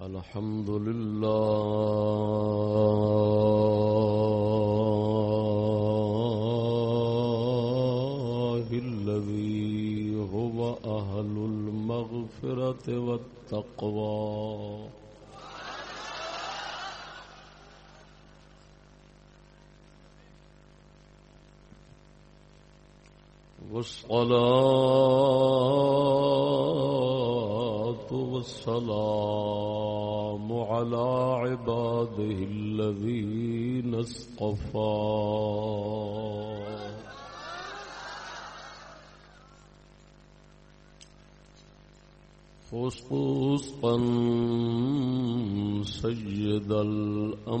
الحمد لله الذي هو أهل المغفرة والتقوى. والصلاة والسلام على عباده الذين اصطفى. خصوصا سيد الأنبياء.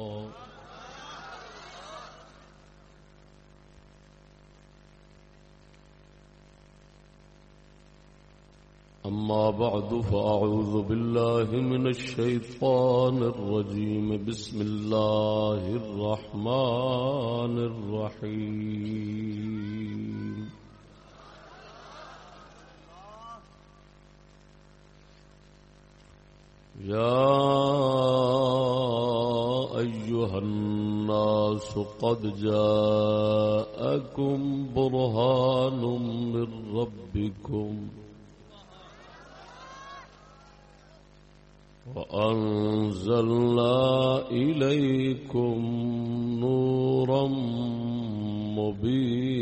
أما بعد فأعوذ بالله من الشيطان الرجيم. بسم الله الرحمن الرحيم. يا أيها الناس قد جاءكم برهان من ربكم. وأنزلنا إليكم نورا مبينا.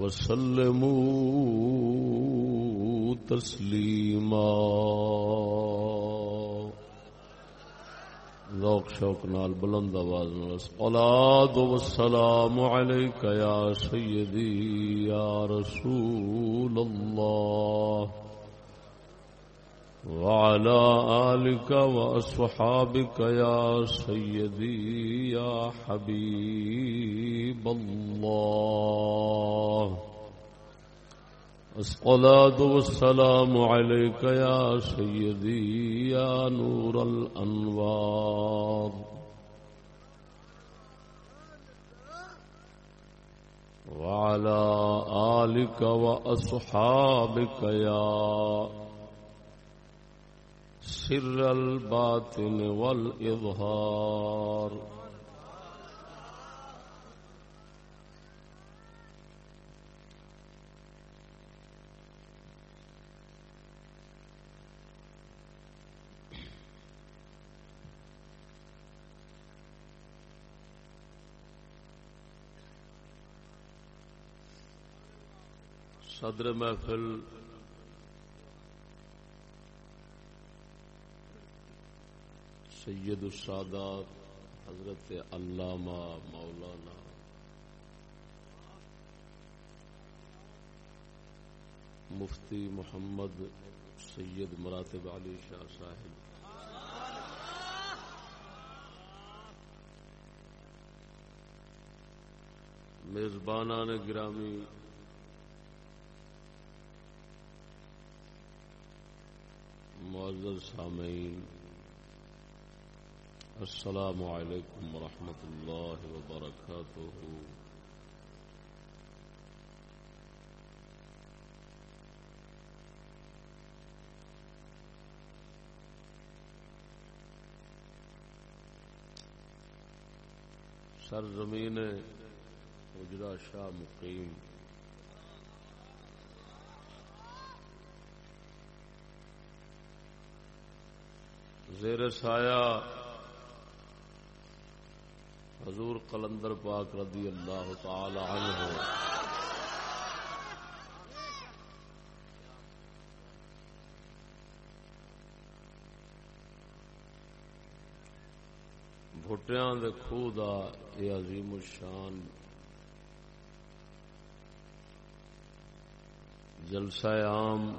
وسلموا تسلیما۔ ذوق شوق نال بلند آواز الصلاة والسلام علیک یا سیدی یا رسول اللہ۔ وعلى آلك وأصحابك يا سيدي يا حبيب الله. الصلاة والسلام عليك يا سيدي يا نور الأنوار. وعلى آلك وأصحابك يا سر الباطن والإظهار. صدر محفل سید السادات، حضرت علامہ مولانا۔ مفتی محمد سید مراتب علی شاہ صاحب۔ میزبانان گرامی، معزز سامعین السلام علیکم ورحمۃ اللہ وبرکاتہ سرزمین اجرا شاہ مقیم۔ زیر سایہ حضور قلندر پاک رضی اللہ تعالی عنہ۔ بھٹیاں دے خوہ دا یہ عظیم الشان۔ جلسہ عام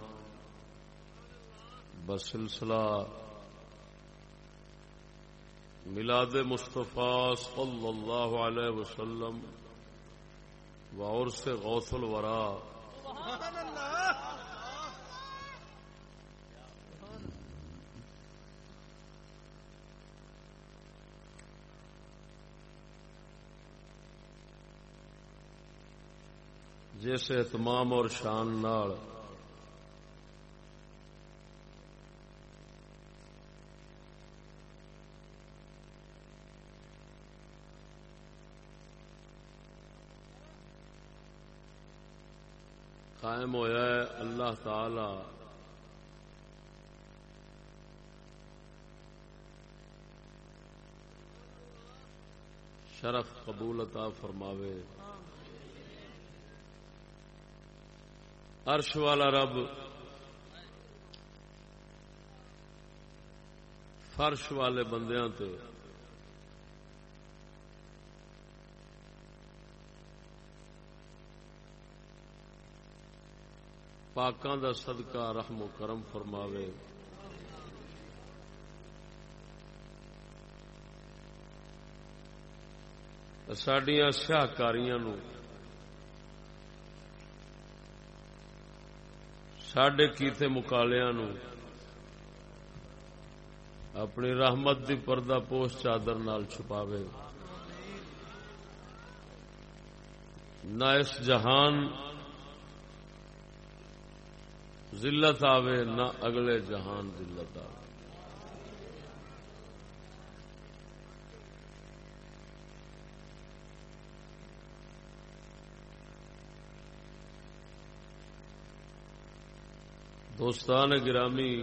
بسلسلہ ملاد مصطفیٰ صلی اللہ علیہ وسلم اور سے غوث الورا. جیسے اہتمام اور شان نال قائم ہویا ہے اللہ تعالی شرف قبولتا فرماوے۔ عرش والا رب، فرش والے بندیاں تے پاکاں دا صدقہ رحم و کرم فرماوے۔ سڈیا سیاہکاریاں سڈے کیتے مکالیاں نو اپنی رحمت دی پردہ پوش چادر نال چھپاوے۔ نہ اس جہان ذلت آوے نہ اگلے جہان ذلت آوے۔ دوستان گرامی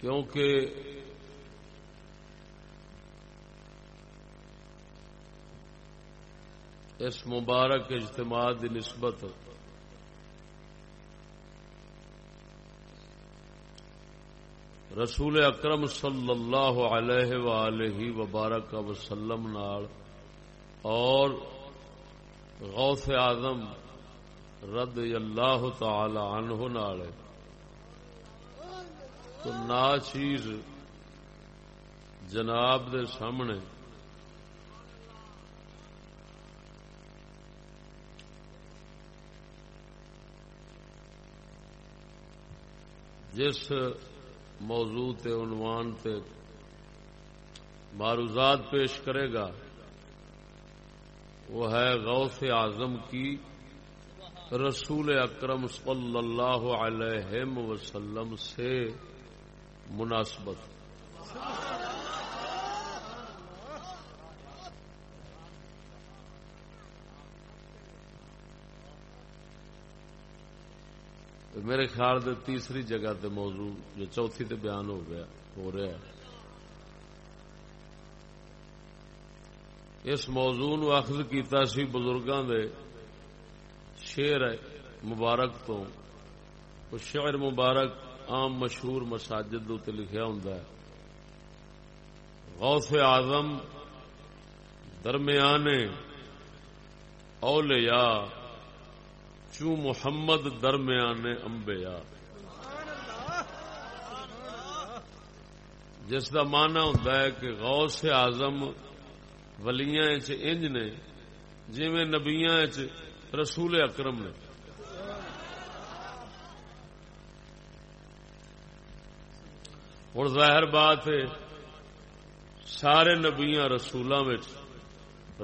کیونکہ اس مبارک اجتماع دی نسبت رسول اکرم صلی اللہ علیہ وآلہ وبارک وسلم نال اور غوث آزم رد اللہ تعالی عنہ نال تو نا چیز جناب دے سامنے جس موضوع تے عنوان تے معروضات پیش کرے گا، وہ ہے غوث اعظم کی رسول اکرم صلی اللہ علیہ وسلم سے مناسبت۔ میرے خیال دے تیسری جگہ تے موضوع جو چوتھی تے بیان ہو گیا ہو رہا ہے۔ اس موضوع نو اخذ کیتا سی بزرگاں دے شعر مبارک تو۔ وہ شعر مبارک عام مشہور مساجد تے لکھیا ہوں غوث اعظم درمیان اولیاء چو محمد درمیان امبیا جس کا مانا ہوتا ہے کہ غوث آزم ولیاں انج نے جی نبیا رسول اکرم نے۔ ہوں ظاہر بات ہے، سارے نبیا رسولوں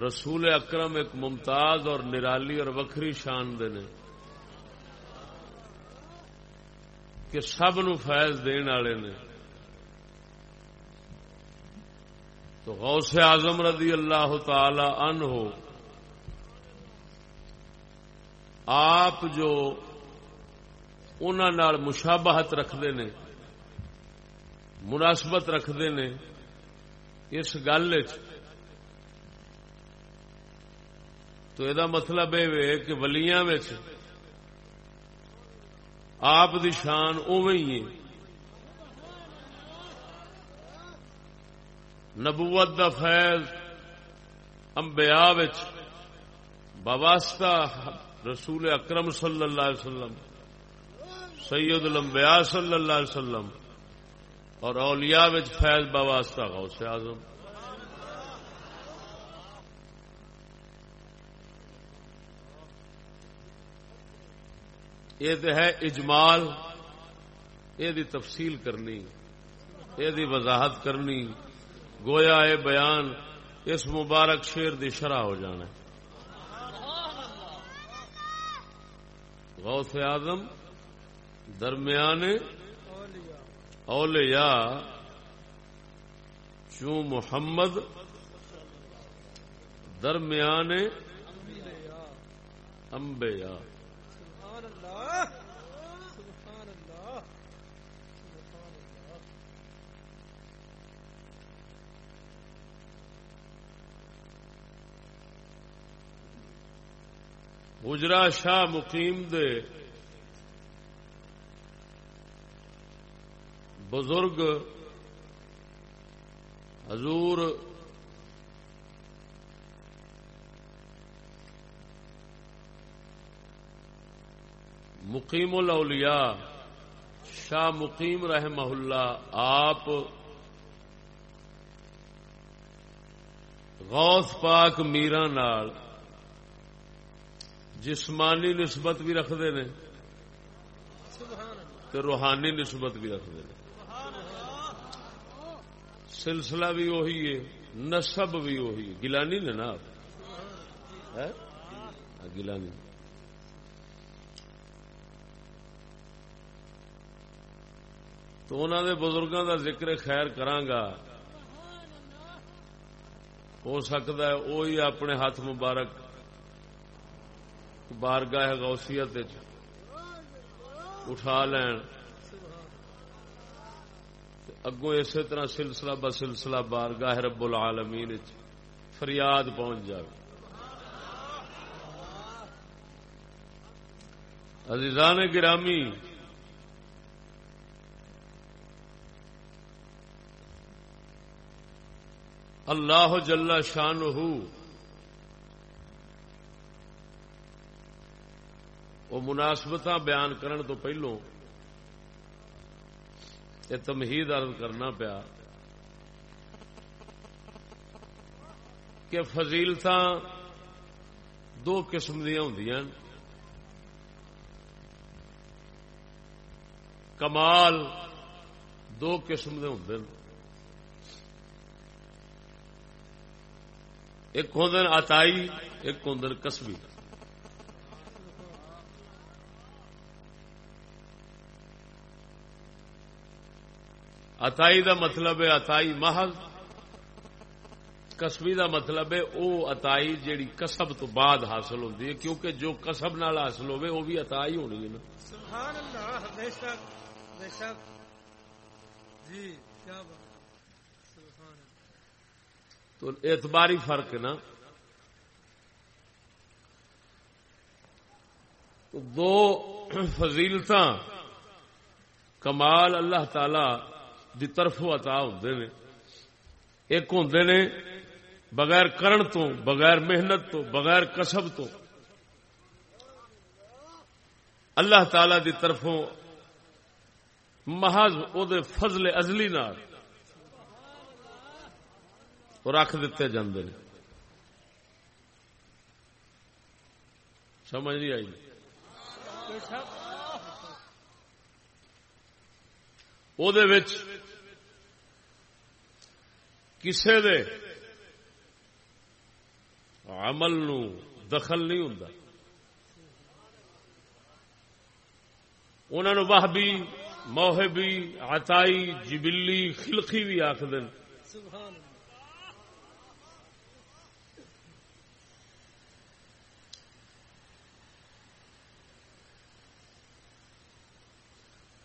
رسول اکرم ایک ممتاز اور نرالی اور وکری شان دے نے۔ کہ سب نو فیض دین والے نے۔ تو غوث اعظم رضی اللہ تعالی ان ہو آپ جو انہوں مشابہت رکھتے نے، مناسبت رکھتے نے، اس گل تو یہ مطلب یہ کہ ولیاں آپ دی شان اوی نبوت دا فیض امبیا باباستہ رسول اکرم صلی اللہ علیہ وسلم، سید الانبیاء صلی اللہ علیہ وسلم اور اولیاء وچ فیض باباستہ غوث اعظم۔ یہ تو ہے اجمال، یہ تفصیل کرنی، یہ وضاحت کرنی، گویا اے بیان اس مبارک شیر دی شرح ہو جانا غوث آدم درمیان اولیاء چوں محمد درمیان انبیاء۔ اجرا شاہ مقیم دے بزرگ حضور مقیم الاولیاء شاہ مقیم رحمہ اللہ آپ غوث پاک میرا نال جسمانی نسبت بھی رکھتے ہیں تو روحانی نسبت بھی رکھتے ہیں۔ سلسلہ بھی وہی ہے نسب بھی وہی ہے۔ گلانی نے نا ہاں، گلانی۔ تو انہوں نے بزرگوں کا ذکر خیر کرانگا۔ ہو سکتا ہے وہی اپنے ہاتھ مبارک بارگاہ غوثیت اٹھا لین۔ اگوں اسی طرح سلسلہ ب سلسلہ بارگاہ رب العالمین فریاد پہنچ جائے عزیزان گرامی، اللہ جل شان وہ مناسبت بیان کرن تو پہلو یہ تمہید عرض کرنا پیا کہ فضیلت دو قسم دیا ہوں کمال دو قسم کے ہوں ایک ہوں اتائی ایک ہوں کسبی اتائی دا مطلب ہے اتائی محض۔ کسبی دا مطلب ہے او اتائی جیڑی کسب تو بعد حاصل ہوتی ہے کیونکہ جو کسب نال حاصل ہوئے وہ بھی اتائی ہونی ہے نا۔ سبحان اللہ بے شک بے شک۔ جی کیا بات۔ تو اعتباری فرق ہے نا۔ دو فضیلت کمال اللہ تعالی دی طرف عطا ہوندے نے۔ ایک ہوندے نے بغیر کرن تو، بغیر محنت تو، بغیر کسب تو۔ اللہ تعالی دی طرفوں محض او دے فضل ازلی نال رکھ دیتے جاندے نے۔ سمجھ نہیں آئی؟ وہ کسے دے عمل نو دخل نہیں ہوں انہوں بہبی موہبی، عطائی، جبلی، خلقی بھی آخد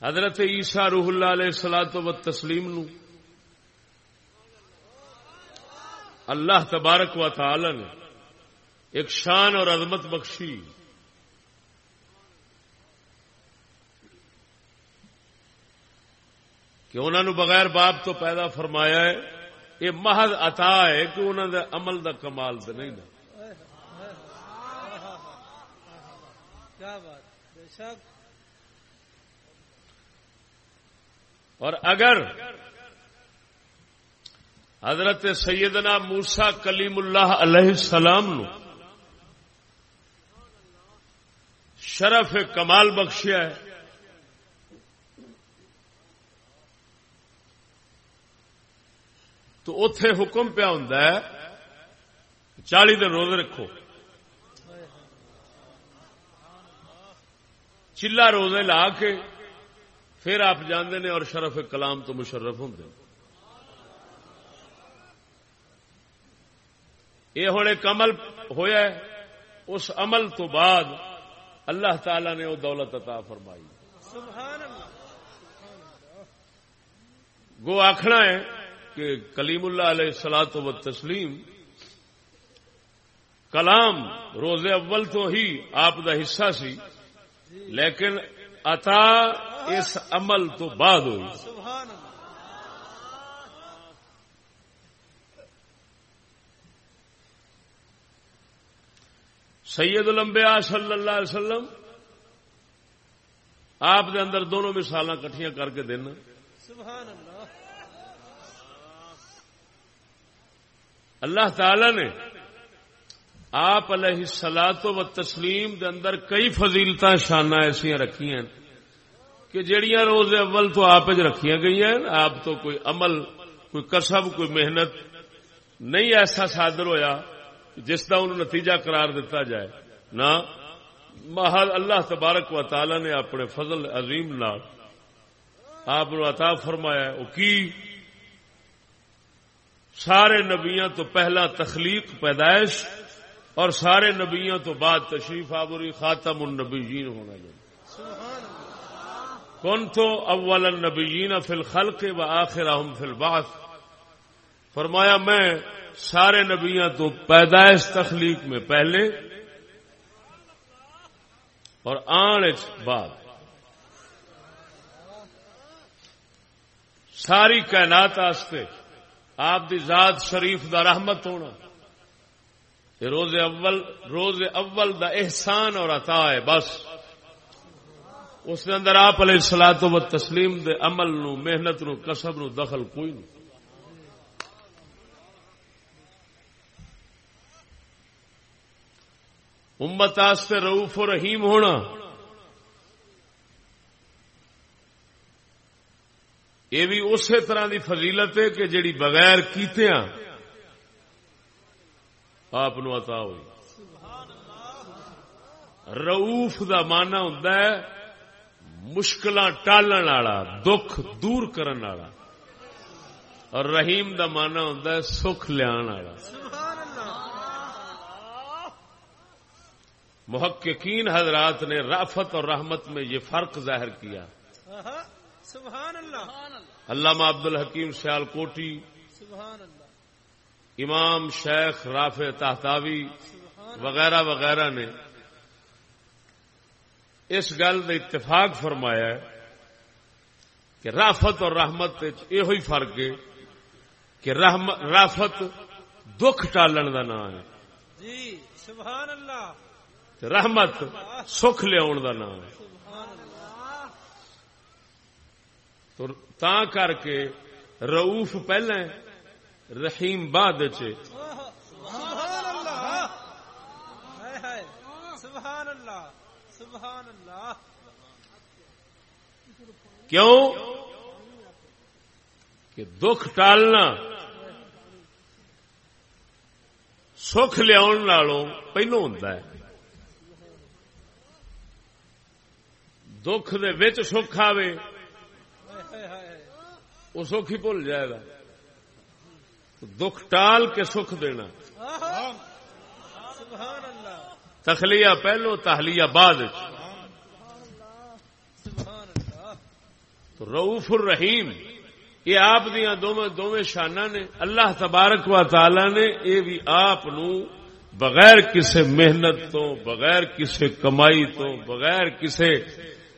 حضرت عیسیٰ روح اللہ علیہ سلاد و تسلیم نو اللہ تبارک و تعالی نے ایک شان اور عظمت بخشی۔ کہ انہوں نے بغیر باپ تو پیدا فرمایا ہے یہ محض عطا ہے کہ انہوں نے عمل دا کمال تو نہیں نا اور اگر حضرت سیدنا موسا کلیم اللہ علیہ السلام نو شرف کمال بخشیا ہے۔ تو اتے حکم پیا ہوں چالی دن روزے رکھو۔ چلا روزے لا کے پھر آپ جانے نے اور شرف کلام تو مشرف ہوں یہ ہوں ایک عمل ہوا اس عمل تو بعد اللہ تعالی نے وہ دولت عطا فرمائی۔ گو آخنا ہے کہ کلیم اللہ علیہ سلاط و تسلیم کلام روز اول تو ہی آپ دا حصہ سی، لیکن عطا اس عمل تو بعد ہوئی۔ سید الانبیاء صلی اللہ علیہ وسلم، آپ دے اندر دونوں مثال کٹھیاں کر کے دینا اللہ تعالی نے آپ علیہ سلاط و تسلیم دے اندر کئی فضیلت شانہ ایسا رکھی ہیں کہ جڑیاں روز اول تو آپ رکھیاں گئی ہیں، آپ تو کوئی عمل، کوئی کسب، کوئی محنت، نہیں ایسا صادر ہویا جس کا انہوں نتیجہ قرار دیتا جائے نہ محل اللہ تبارک و تعالی نے اپنے فضل عظیم نال آپ عطا فرمایا وہ کی؟ سارے نبیاں تو پہلا تخلیق پیدائش اور سارے نبیوں تو بعد تشریف آبری خاتم النبیین ہونا جائے۔ کون تو اول النبیین فی الخلق و آخر فی البعث۔ فرمایا، میں سارے نبیاں تو پیدائش تخلیق میں پہلے اور آن بعد۔ ساری کائنات آستے آپ دی ذات شریف دا رحمت ہونا۔ روز اول روز اول دا احسان اور عطا ہے بس۔ اس کے اندر آپ علیہ سلاح و تسلیم دے عمل نو، محنت نو کسب نو دخل کوئی نہیں۔ امت آستے روف و رحیم ہونا۔ یہ بھی اسی طرح دی فضیلت ہے کہ جڑی بغیر کیتے آپ عطا ہوئی۔ روف دا مانا ہوں مشکل ٹالن والا، دکھ دور کرن والا۔ اور رحیم دا مانا ہوں سکھ لیا محققین حضرات نے رافت اور رحمت میں یہ فرق ظاہر کیا۔ سبحان اللہ۔ علامہ عبد الحکیم سیال کوٹی سبحان اللہ۔ امام شیخ رافع تحتاوی۔ وغیرہ وغیرہ نے اس گل کا اتفاق فرمایا ہے کہ رافت اور رحمت یہ فرق ہے کہ رافت دکھ ٹالن کا نام ہے۔ جی سبحان اللہ۔ رحمت سکھ لیا نام۔ ہے تو تا کر کے روف پہلے رحیم بعد کیوں؟ کہ دکھ ٹالنا سکھ لیا پہلو ہوں دکھ دے سکھ آئے وہ سکھ ہی بھول جائے گا۔ دکھ ٹال کے سکھ دینا۔ تخلیہ پہلو تہلیہ بعد روف الرحیم، یہ آپ دیا دونوں شانہ نے۔ اللہ تبارک و تعالی نے یہ بھی آپ بغیر کسی محنت تو، بغیر کسی کمائی تو، بغیر کسی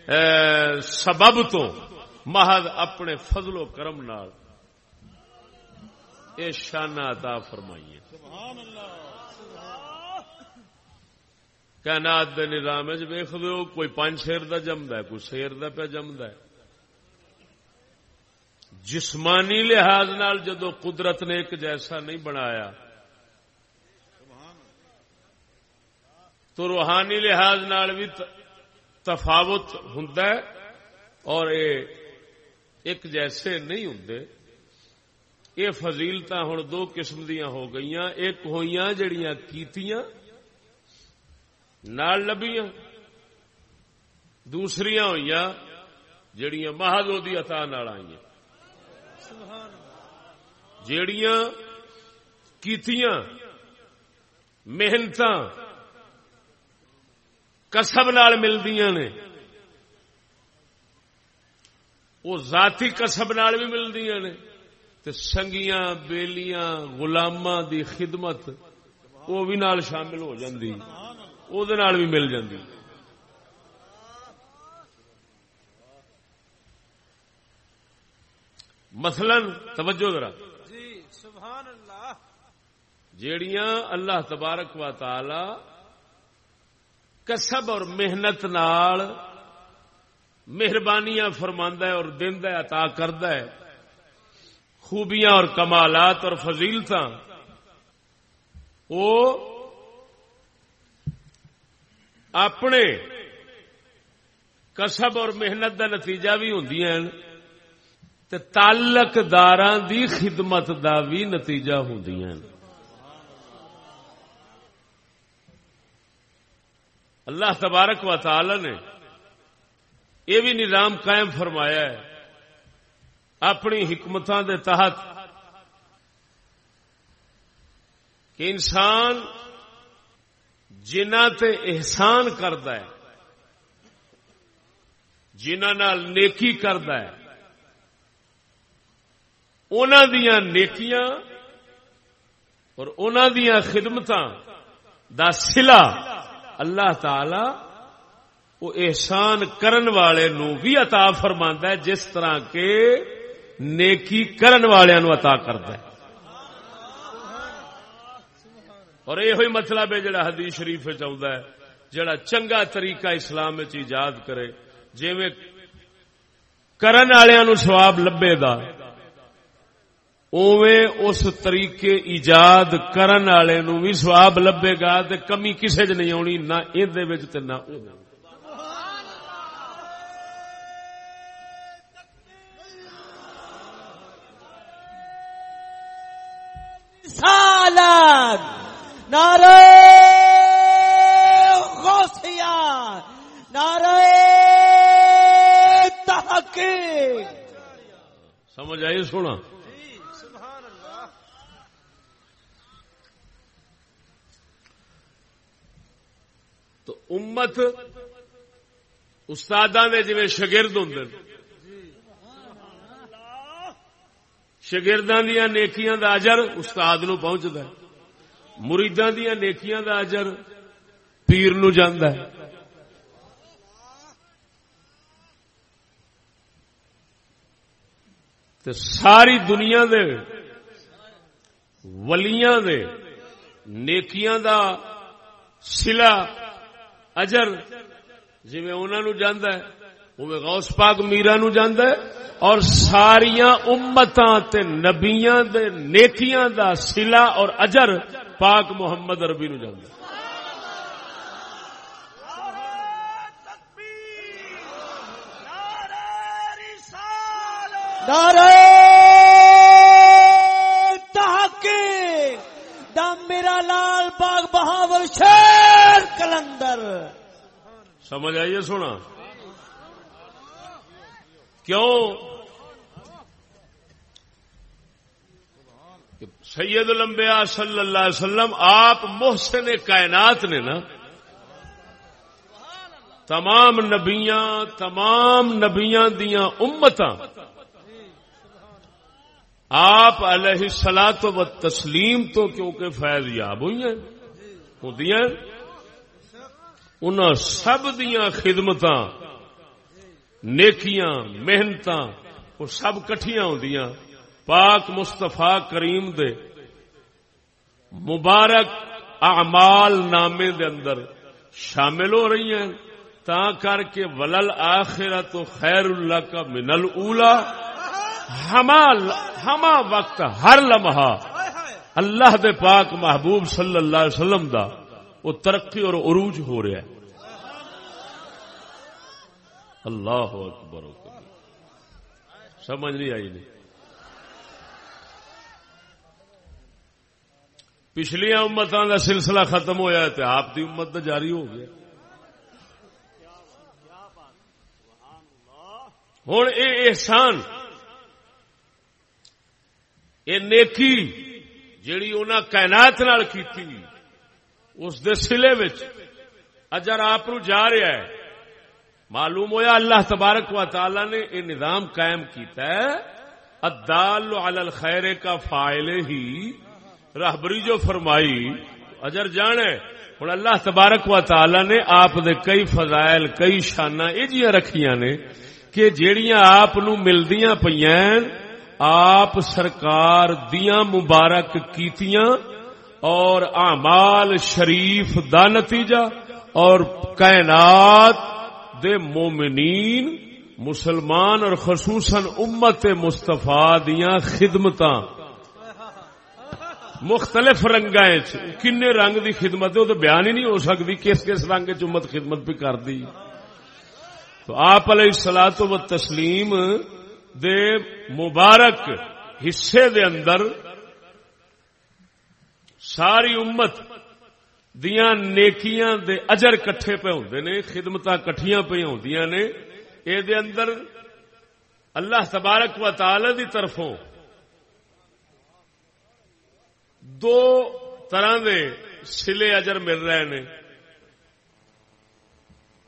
سبب تو محض اپنے فضل و کرم نال یہ شانہ عطا فرمائیے۔ کائنات دے نظام ویخ دو کوئی پانچ شیر دا جمد ہے، کوئی شیر دا پہ جمد ہے۔ جسمانی لحاظ نال جدو قدرت نے ایک جیسا نہیں بنایا، تو روحانی لحاظ نال بھی تفاوت ہوں اور ایک جیسے نہیں ہوں یہ فضیلت ہوں دو قسم دیا ہو گئی ایک ہوئی جڑیاں کیتیاں، نال لبیاں۔ دوسری ہوئی جڑیاں مہادو دی عطا نال آئی جڑیاں کیتیاں محنت کسب نال ملدیاں نے۔ وہ ذاتی کسب نال بھی ملدیاں نے۔ تے سنگیاں بیلیاں غلاماں دی خدمت وہ بھی نال شامل ہو جاندی۔ وہ بھی مل جاندی۔ مثلا توجہ ذرا۔ جی سبحان اللہ۔ جیڑیاں اللہ تبارک و تعالی کسب اور محنت نال مہربانیاں فرماندا ہے اور دیندا ہے، عطا کردا ہے۔ خوبیاں اور کمالات اور فضیلتاں۔ وہ اپنے کسب اور محنت کا نتیجہ بھی ہوں تعلق دار دی خدمت دا بھی نتیجہ ہوں اللہ تبارک و تعالی نے یہ بھی نظام قائم فرمایا ہے، اپنی حکمتوں دے تحت کہ انسان جنہ تے احسان کرد نال نیکی کرد دیا نیکیاں اور انہوں دیا خدمت دا سلا اللہ تعالی وہ احسان کرن والے نو بھی عطا فرما ہے، جس طرح کے نیکی کرن والے نو عطا کرد ہے۔ اور یہ ہوئی مطلب ہے جڑا حدیث شریف چاہتا ہے، جڑا چنگا طریقہ اسلام ایجاد کرے جی کرن والوں سواب لبے دا اوے اس طریقے ایجاد کرن والے نو بھی سواب لبے گا تے کمی کسے چ نہیں آنی نہ یہ نہ سالان نعرہ غوثیہ نعرہ تحقیق۔ سمجھ آئی سونا تو امت استاد نے جی شگرد ہوں شگرداں دیا نیکیاں دا اجر استاد نو پہنچتا ہے۔ مریداں دیا نیکیاں دا اجر پیر نو جاندا ہے۔ تے ساری دنیا دے ولیاں دے نیکیاں دا سلا اجر جی انہوں نو جاندا ہے وہ غوث پاک میرا نو جاندا ہے، اور ساریا امتاں تے نبیاں دے نیکیاں دا سلا اور اجر پاک محمد عربی نو جانا دم میرا لال باغ بہاور شیر کلندر۔ سمجھ آئیے سونا؟ کیوں؟ سید الانبیاء صلی اللہ علیہ وسلم آپ محسن کائنات نے نا، تمام نبیاں تمام نبیاں دیاں امتاں، آپ علیہ سلا تو و تسلیم تو کیونکہ فیض یاب ہوئی ہیں، ہوں ان سب دیا خدمت نیکیاں محنت وہ سب کٹیاں ہوں پاک مستفا کریم دے مبارک اعمال نامے دے اندر شامل ہو رہی ہیں تا کر کے ولل آخرا تو خیر اللہ کا منل اولا ہما وقت ہر لمحہ اللہ دے پاک محبوب صلی اللہ علیہ وسلم دا وہ ترقی اور عروج ہو رہا ہے۔ اللہ اکبر۔ سمجھ نہیں آئی نہیں۔ پچھلیا امتوں کا سلسلہ ختم ہوا تو آپ کی امت تو جاری ہو گیا۔ ہوں یہ احسان یہ نیکی جیڑی انہوں کائنات نال کی اس دے سلے اجر آپ جا رہا ہے۔ معلوم ہویا اللہ تبارک و تعالی نے یہ نظام قائم کیتا ہے۔ ادال علی الخیر کا فائل ہی راہبری جو فرمائی، اجر جانے ہوں اللہ تبارک و تعالی نے آپ دے کئی فضائل، کئی شانہ یہ رکھیاں نے کہ جیڑیاں آپ ملدیاں پہ آپ سرکار دیاں مبارک کیتیاں اور اعمال شریف دا نتیجہ اور کائنات دے مومنین، مسلمان اور خصوصاً امت مستفا دیا خدمت مختلف رنگ کن رنگ دی خدمت وہ تو بیان ہی نہیں ہو سکتی کس کس رنگ چمت خدمت بھی کر دی تو آپ علیہ سلاح و تسلیم دے مبارک حصے دے اندر ساری امت دیا نیکیاں دے اجر کٹھے پہ ہوندے نے خدمت کٹھیاں پہ ہوندیاں نے۔ اے دے اندر اللہ تبارک و تعالی دی طرفوں دو طرح دے سلے اجر مل رہے نے۔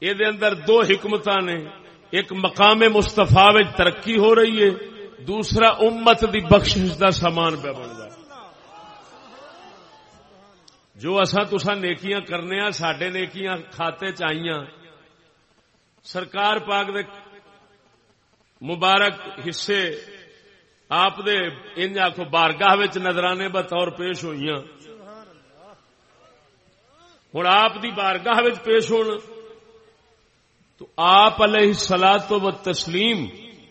یہ دے اندر دو حکمت نے۔ ایک مقام مستفا ترقی ہو رہی ہے، دوسرا امت دی بخش دا سامان پہ بن رہا جو اصا تسا نیکیاں کرنے سڈے نیکیاں کھاتے چاہیے سرکار پاک دے مبارک حصے آپ دے ان آخو بارگاہ نظرانے بطور پیش ہوئی ہوں آپ دی بارگاہ پیش ہونا تو آپ علیہ سلاد و تسلیم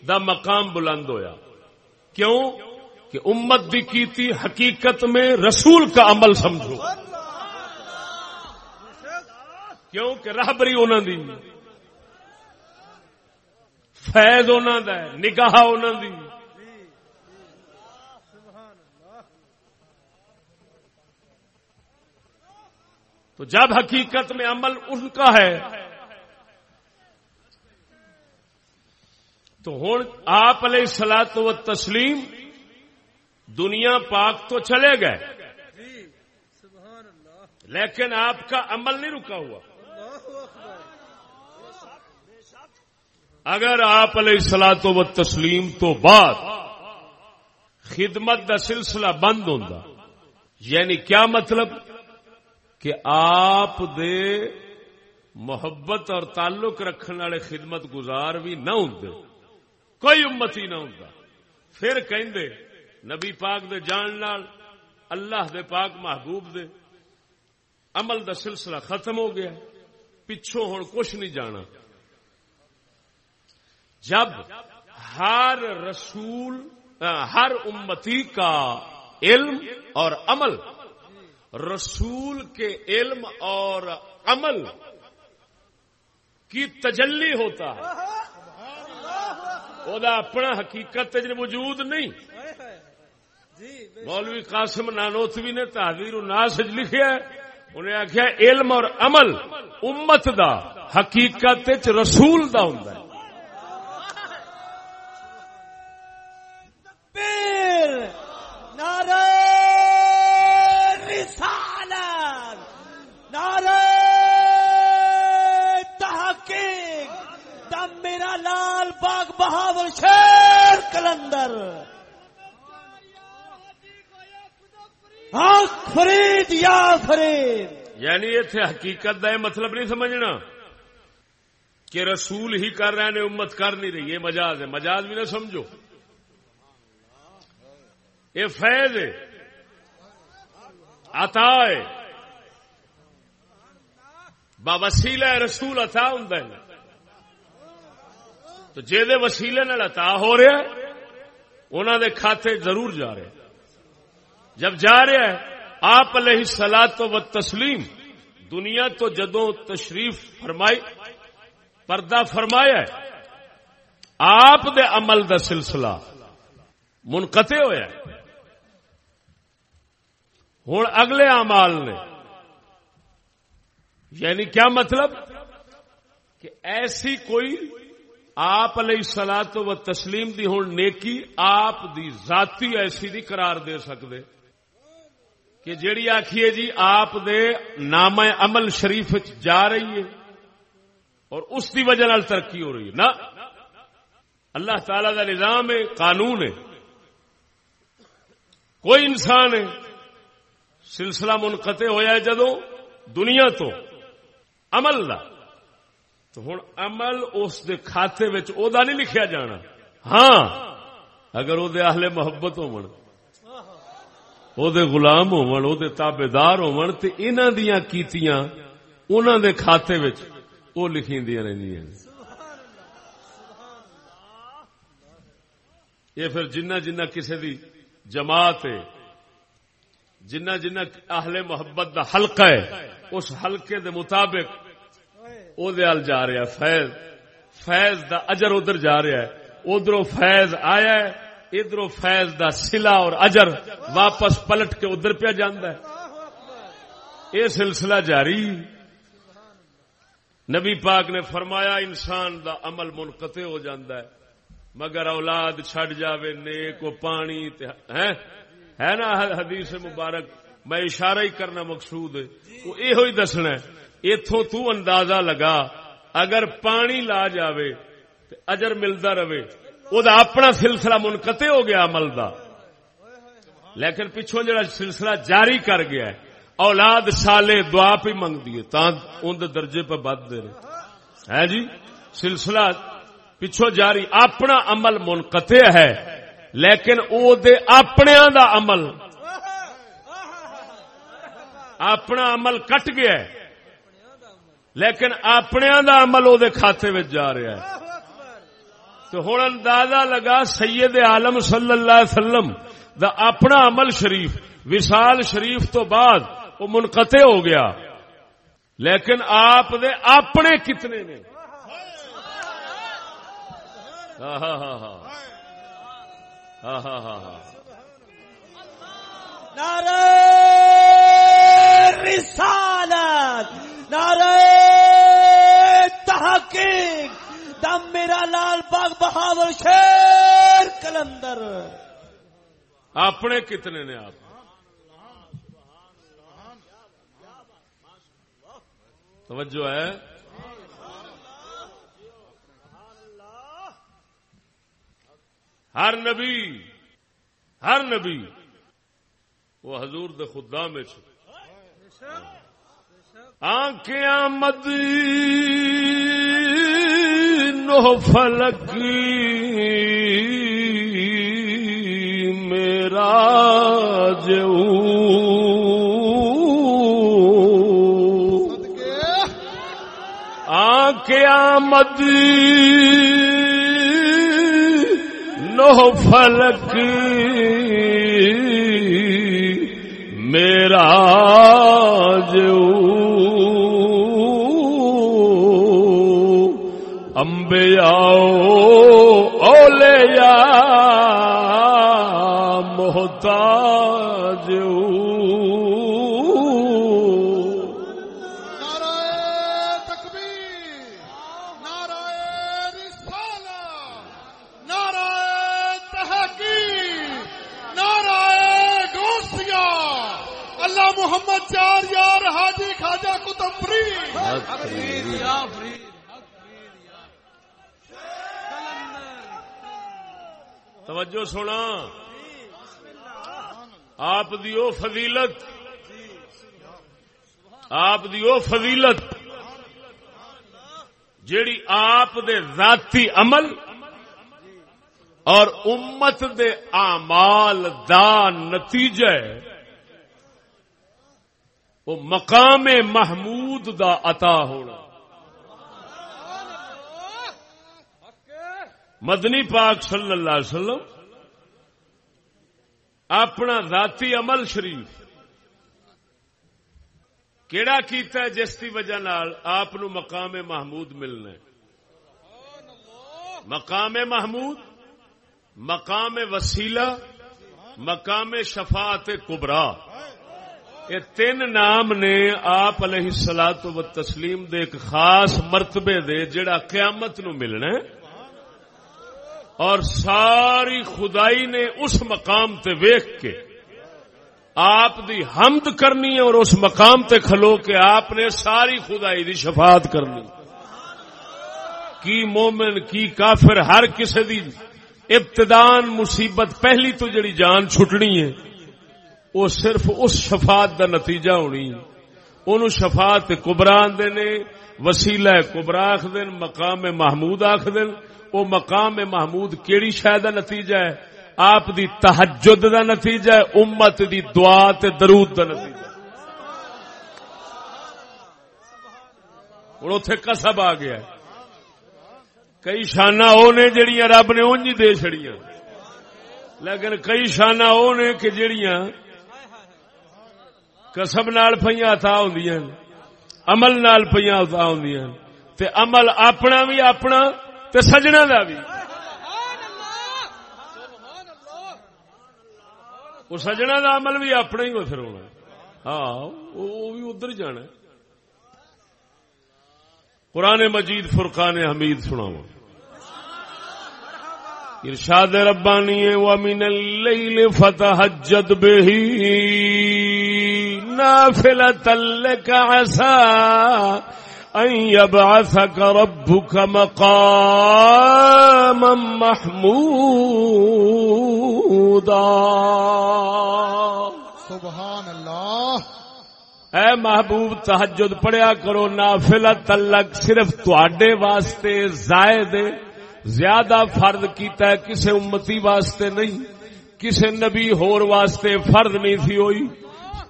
دا مقام بلند ہویا کیوں کہ امت بھی کی تھی حقیقت میں رسول کا عمل سمجھو کیوں کہ راہبری انہوں دی۔ فیض انہوں دا نگاہ انہوں دی۔ تو جب حقیقت میں عمل ان کا ہے، تو ہوں آپ علیہ سلاد و تسلیم دنیا پاک تو چلے گئے۔ لیکن آپ کا عمل نہیں رکا ہوا۔ اگر آپ علیہ سلاد و تسلیم تو بعد خدمت کا سلسلہ بند ہوتا یعنی کیا مطلب؟ کہ آپ دے محبت اور تعلق رکھنے والے خدمت گزار بھی نہ ہوں کوئی امت ہی نہ ہوں پھر کہیں نبی پاک دے جان نال، اللہ دے پاک محبوب دے، عمل دا سلسلہ ختم ہو گیا، پچھوں ہوں کچھ نہیں جانا۔ جب ہر رسول ہر امتی کا علم اور عمل، رسول کے علم اور عمل کی تجلی ہوتا ہے۔ وہ اپنا حقیقت موجود نہیں۔ مولوی قاسم نانوتوی نے تحریر الناس لکھا انہیں آخیا علم اور عمل امت دا، حقیقت رسول دا ہوں بہاول شیر کلندر۔ فرید یا فرید۔ یعنی اتنے حقیقت کا یہ مطلب نہیں سمجھنا کہ رسول ہی کر رہے ہیں، امت کر نہیں رہی، یہ مجاز ہے۔ مجاز بھی نہ سمجھو۔ یہ فیض ہے۔ عطا ہے۔ وسیلہ رسول عطا ہوں تو جہد وسیلے نال عطا ہو رہا ہے انہوں دے کھاتے ضرور جا رہے جب جا رہا ہے، آپ علیہ سلا تو و تسلیم دنیا تو جدوں تشریف فرمائی، پردہ فرمایا ہے، آپ دے عمل دا سلسلہ منقطع ہوا ہوں اگلے امال نے یعنی کیا مطلب؟ کہ ایسی کوئی آپ علیہ سلا تو و تسلیم دی ہوں نیکی آپ دی ذاتی ایسی نہیں قرار دے سکتے کہ جیڑی آخیے جی آپ دے نام عمل شریف جا رہی ہے اور اس کی وجہ نال ترقی ہو رہی ہے۔ نا اللہ تعالی کا نظام ہے، قانون ہے۔ کوئی انسان ہے، سلسلہ منقطع ہوا ہے جدو دنیا تو عمل دا۔ تو ہوں عمل اس دے کھاتے او دا نہیں لکھیا جانا۔ ہاں اگر وہ اہل محبت ہو او دے غلام ہون، او دے تابعدار ہون، تے انہاں دیاں کیتیاں انہاں دے کھاتے وچ او لکھیندیاں رہندیاں۔ یہ پھر جنہ جنہ کسے دی جماعت ہے، جنہ جنہ اہل محبت دا حلقہ ہے، اس حلقے دے مطابق او جا رہا فیض فیض دا اجر ادھر جا رہا ہے۔ ادھروں فیض آیا ہے ادھر فیض دا سلا اور اجر واپس پلٹ کے ادھر پہ جانا ہے۔ یہ سلسلہ جاری۔ نبی پاک نے فرمایا، انسان دا عمل منقطع ہو جاندہ ہے، مگر اولاد چھڑ جاوے، نیک و پانی ہے نا حدیث مبارک؟ میں اشارہ ہی کرنا مقصود ہے۔ وہ یہ دسنا اتوں تو اندازہ لگا، اگر پانی لا جاوے اجر ملتا رہے وہ اپنا سلسلہ منقطع ہو گیا عمل دا۔ لیکن پچھوں جڑا سلسلہ جاری کر گیا ہے، اولاد سالے دعا پہ منگ دیے ان درجے پہ بد دے رہے۔ ہے جی؟ سلسلہ پچھوں جاری، اپنا عمل منقطع ہے، لیکن او دے اپنے دا عمل۔ اپنا عمل کٹ گیا ہے۔ لیکن اپنے دا عمل او دے کھاتے جا رہا ہے۔ تو ہوں اندازہ لگا سید عالم صلی اللہ علیہ وسلم دا اپنا عمل شریف، وصال شریف تو بعد وہ منقطع ہو گیا۔ لیکن آپ دے اپنے کتنے نے؟ ہاں، ہاں، ہاں، نار رسالت، نعرہ تحقیق، دم میرا لال باغ بہاور شیر کلندر۔ اپنے کتنے نے آپ؟ توجہ ہے۔ ہر نبی ہر نبی، وہ حضور دے خدا میں آنکھیں مدی نو فلک میرا جو آمد نو فلک میرا جو امبیا اولیاء محتاج محمد چار یار حاجی خواجہ کتمری توجہ سونا آپ دی او فضیلت۔ آپ دی او فضیلت۔ جیڑی آپ دے ذاتی عمل اور امت دے اعمال دا نتیجہ ہے، وہ مقام محمود دا عطا ہونا۔ مدنی پاک صلی اللہ علیہ وسلم اپنا ذاتی عمل شریف کیڑا کیتا ہے جس کی وجہ نال آپ مقام محمود ملنا ہے؟ مقام محمود، مقام وسیلہ، مقام شفاعت کبرا۔ یہ تین نام نے آپ علیہ سلاد و تسلیم دے ایک خاص مرتبے دے جڑا قیامت نو ملنا ہے۔ اور ساری خدائی نے اس مقام تے ویخ کے آپ دی حمد کرنی ہے اور اس مقام تے کھلو کے آپ نے ساری خدائی دی شفاعت کرنی۔ کی مومن، کی کافر، ہر کسی دی ابتدان مصیبت پہلی تو جڑی جان چھٹنی ہے، وہ صرف اس شفاعت دا نتیجہ ہونی ان شفاعت کبرا آدھے نے، وسیلہ کبرا آخ دن مقام محمود آخ دن وہ مقام محمود کیڑی شاید کا نتیجہ ہے؟ آپ دی تحجد دا نتیجہ ہے، امت دی دعا تے درود دا نتیجہ ہوں اتے کسب آ گیا کئی شانہ وہ نے جڑیاں رب نے اونج دے چڑیا لیکن کئی شانہ وہ نے کہ جڑیاں کسب نال پہ تھا ہوں عمل نال پہ تھا ہوں عمل اپنا بھی اپنا تے سجنا دا بھی۔ وہ سجنا دا عمل بھی اپنا ہی پھر ہونا۔ ہاں وہ بھی ادھر جانا قرآن مجید، فرقان حمید سنا ارشاد ربانی ومن اللیل فتحجد به نافلة لك عسى أن يبعثك ربك مقاما محمودا. سبحان اللہ اے محبوب تحجد پڑھیا کرو نافلہ تلک صرف تواڈے واسطے زائد زیادہ فرد کیتا ہے کسے امتی واسطے نہیں کسے نبی ہور واسطے فرد نہیں تھی ہوئی۔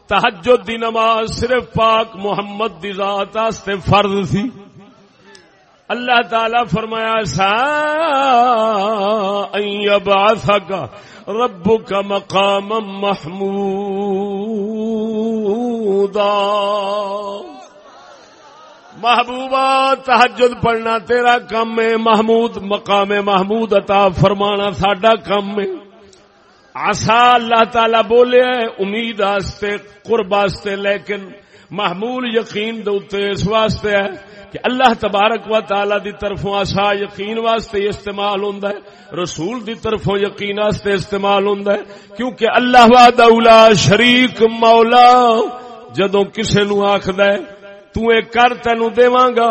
تحجد دی نماز صرف پاک محمد دی ذات واسطے فرض تھی اللہ تعالی فرمایا، سا يبعثك ربك مقاما محمودا۔ محبوبہ تحجد پڑھنا تیرا کم ہے، محمود مقام محمود عطا فرمانا ساڈا کم ہے۔ آسا اللہ تعالی بولے امید آستے، قرب آستے، لیکن محمول یقین دے اس واسطے ہے کہ اللہ تبارک و تعالی دی طرفوں آسا یقین واسطے استعمال ہوندا ہے، رسول دی طرفوں یقین واسطے استعمال ہوندا ہے، کیونکہ اللہ وحدہ اولا شریک مولا، جدوں کسے نو آکھدا ہے، تو اے کر تینو دیواں گا،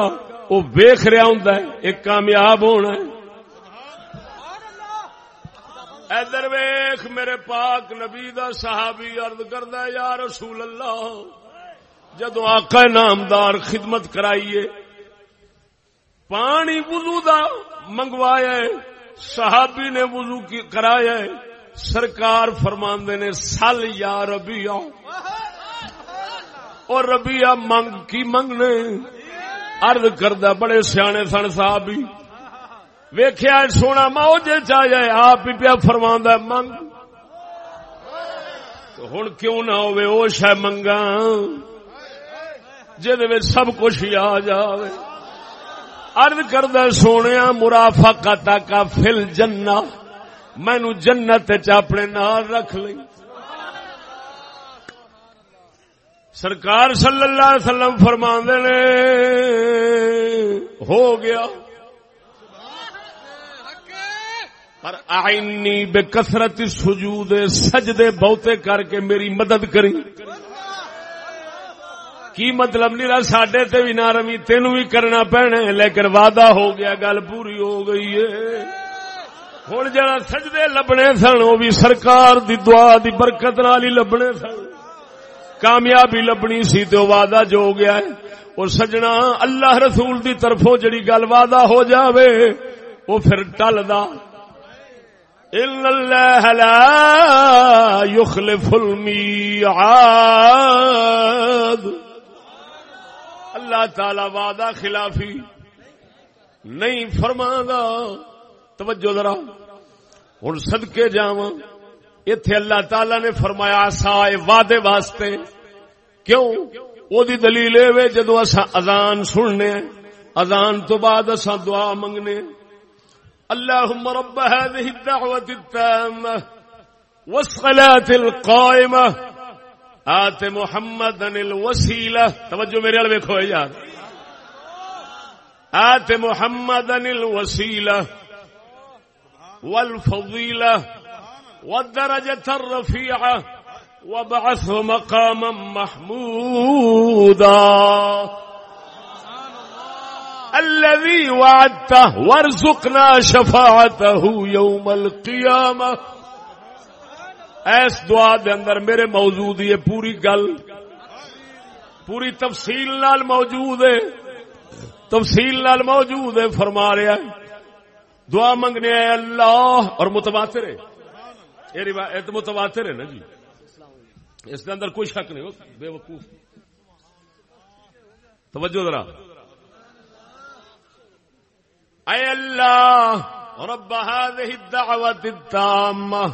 او ویکھ رہا ہوندا ہے، ایک کامیاب ہونا ہے۔ ادھر ویخ میرے پاک نبی دا صحابی ارد کردہ یا رسول اللہ، جدو آقا نامدار خدمت کرائیے، پانی وضو دا منگوایا ہے، صحابی نے وضو کی کرایا ہے، سرکار فرماندے نے، سل یا ربیا اور ربیا منگ کی منگنے ارد کردہ بڑے سیانے سن صحابی۔ ویخیا سونا ماؤ جی چاہے آپ ہی پیا فرما منگ۔ ہوں کیوں نہ ہو شہ منگا جی سب کچھ ہی آ جائے ارد کرد سونے مرافا کا فل جنا مینو جنت اپنے نال رکھ لی سرکار صلی اللہ علیہ وسلم فرما نے، ہو گیا۔ پر آئنی بے کثرت سجود سجدے بہتے کر کے میری مدد کری۔ کی مطلب نہیں ساڈے تے بھی نہ رمی تینو بھی کرنا پینے لیکن وعدہ ہو گیا، گل پوری ہو گئی ہے۔ ہوں جا سجدے لبنے سن وہ بھی سرکار دی دعا دی برکت نال ہی لبنے سن۔ کامیابی لبنی سی تو وعدہ جو ہو گیا ہے اور سجنا اللہ رسول دی طرفوں جڑی گل وعدہ ہو جاوے وہ پھر ٹلدا ان اللہ لا يخلف المیعاد اللہ تعالی وعدہ خلافی نہیں فرما گا توجہ ذرا. ہوں سدکے جا اتے اللہ تعالی نے فرمایا سائے وعدے واسطے. کیوں؟ وہ دلیل اے جدو اصا اذان سننے اذان تو بعد اصا دعا منگنے اللهم رب هذه الدعوة التامة والصلاة القائمة. آت محمدا الوسيلة. توجہ میرے والے ویکھو یار آت محمدا الوسيلة والفضيلة والدرجة الرفيعة. وابعث مقاما محمودا. الذي وعدته وارزقنا شفاعته يوم القيامة. ایس دعا دے اندر میرے موجود یہ پوری گل، پوری تفصیل نال موجود ہے۔ تفصیل نال موجود ہے، فرما رہا ہے۔ دعا منگنے ہے اللہ اور متواتر ہے۔ یہ روایت متواتر ہے نا جی۔ اس کے اندر کوئی شک نہیں ہو، بے وقوف۔ توجہ ذرا۔ اے اللہ، رب هذه الدعوة التامة،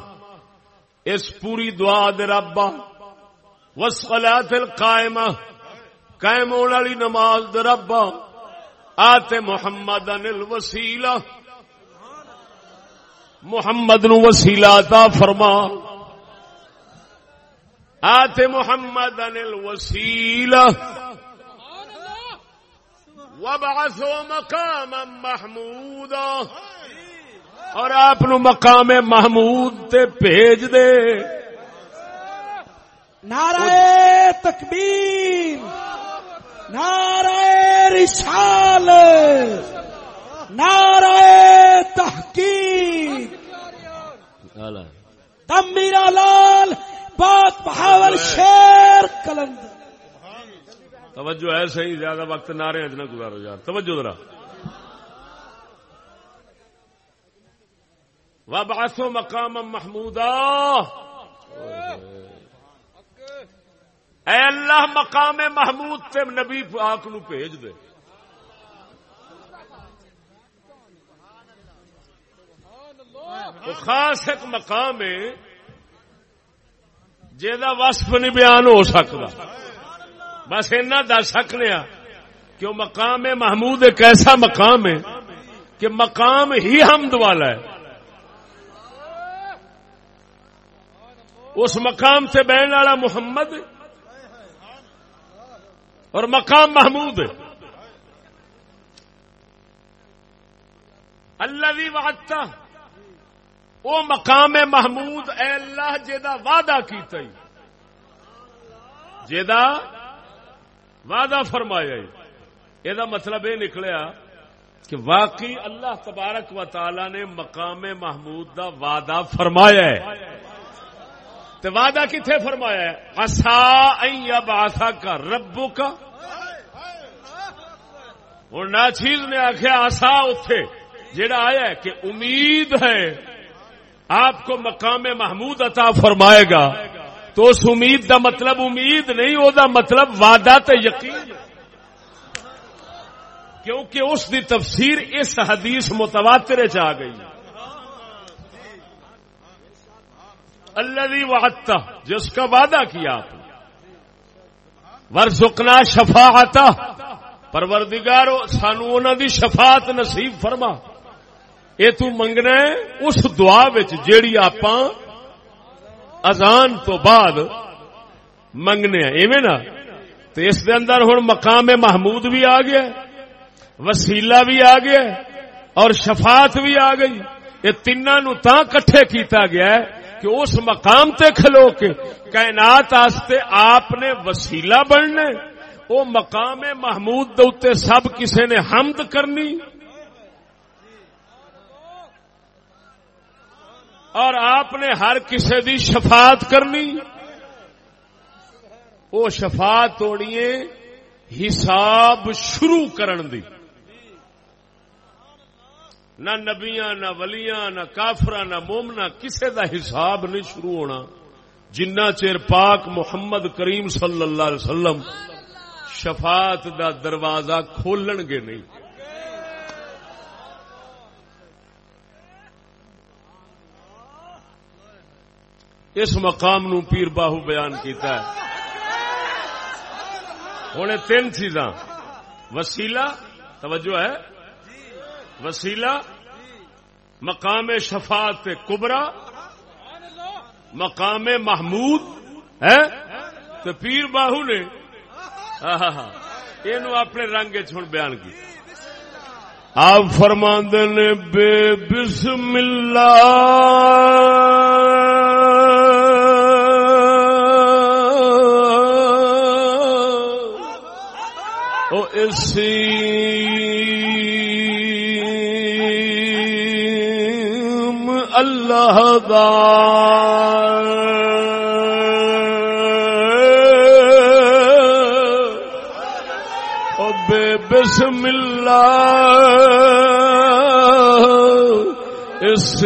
اس پوری دعا دے رب، والصلاة القائمة قائم ہونے والی نماز دے رب آتے محمد الوسیلہ، محمد نو وسیلہ عطا فرما۔ آتے محمد الوسیلہ وابعثوا مقاما محمودا۔ اور آپ نو مقام محمود تے بھیج دے۔ نعرہ تکبیر نعرہ رسال نعرہ تحقیق۔ تم میرا لال بات بہاول شیر کلندر۔ توجہ ہے صحیح، زیادہ وقت نعرے نہ گزارو یار۔ توجہ ذرا۔ وابعثوا مقاما محمودا۔ اے اللہ، مقام محمود تے نبی پاک نو بھیج دے۔ خاص ایک مقام ہے جہاں وصف نہیں بیان ہو سکتا۔ بس اینا دس سکنے کہ وہ مقام محمود، ایک ایسا مقام ہے کہ مقام ہی حمد والا ہے۔ اس مقام سے بہن والا محمد اور مقام محمود۔ ہے اللہ بھی وعدتا وہ مقام محمود، اے اللہ جا وعدہ کیتا ہی۔ وعدہ فرمایا یہ مطلب یہ نکلیا کہ واقعی اللہ تبارک و تعالی نے مقام محمود دا وعدہ فرمایا ہے۔ تو وعدہ کتنے فرمایا ہے؟ اصا باسا کا ربو کا ہوں ناچیز نے آخیا آسا اتے جڑا آیا ہے کہ امید ہے آپ کو مقام محمود عطا فرمائے گا۔ تو اس امید دا مطلب امید نہیں وہ دا مطلب وعدہ تے یقین۔ کیونکہ اس دی تفسیر اس حدیث متواتر چ آ گئی۔ اللہ وعدتا جس کا وعدہ کیا آپ نے۔ ورژنا شفا پروردگار، سانو انہوں دی شفاعت نصیب فرما۔ یہ تو منگنا ہے، اس دعا جیڑی آپ اذان تو بعد منگنے ایویں نا؟ تو اس دے اندر ہوں مقام محمود بھی آ گیا، وسیلہ بھی آ گیا اور شفاعت بھی آ گئی۔ یہ تینوں تا کٹھے کیتا گیا ہے کہ اس مقام تے کھلو کے کائنات آستے آپ نے وسیلہ بننے، وہ مقام محمود دے سب کسے نے حمد کرنی۔ اور آپ نے ہر کسی دی شفاعت کرنی۔ وہ شفاعت توڑیے، حساب شروع کرن دی۔ نہ نبیاں، نہ ولیاں، نہ کافر نہ مومنا کسے دا حساب نہیں شروع ہونا۔ جنہ چیر پاک محمد کریم صلی اللہ علیہ وسلم شفاعت دا دروازہ کھولن گے نہیں۔ اس مقام نو پیر باہو بیان کیتا ہے۔ ہوں تین چیزاں۔ وسیلہ، توجہ ہے۔ وسیلہ، مقام شفاعت کبرا۔ مقام محمود، ہے۔ تو پیر باہو نے۔ یہ اپنے رنگ چن بیان کی۔ آپ فرماند نے، بے بسم اللہ۔ اللہ بے بسم اللہ۔ اس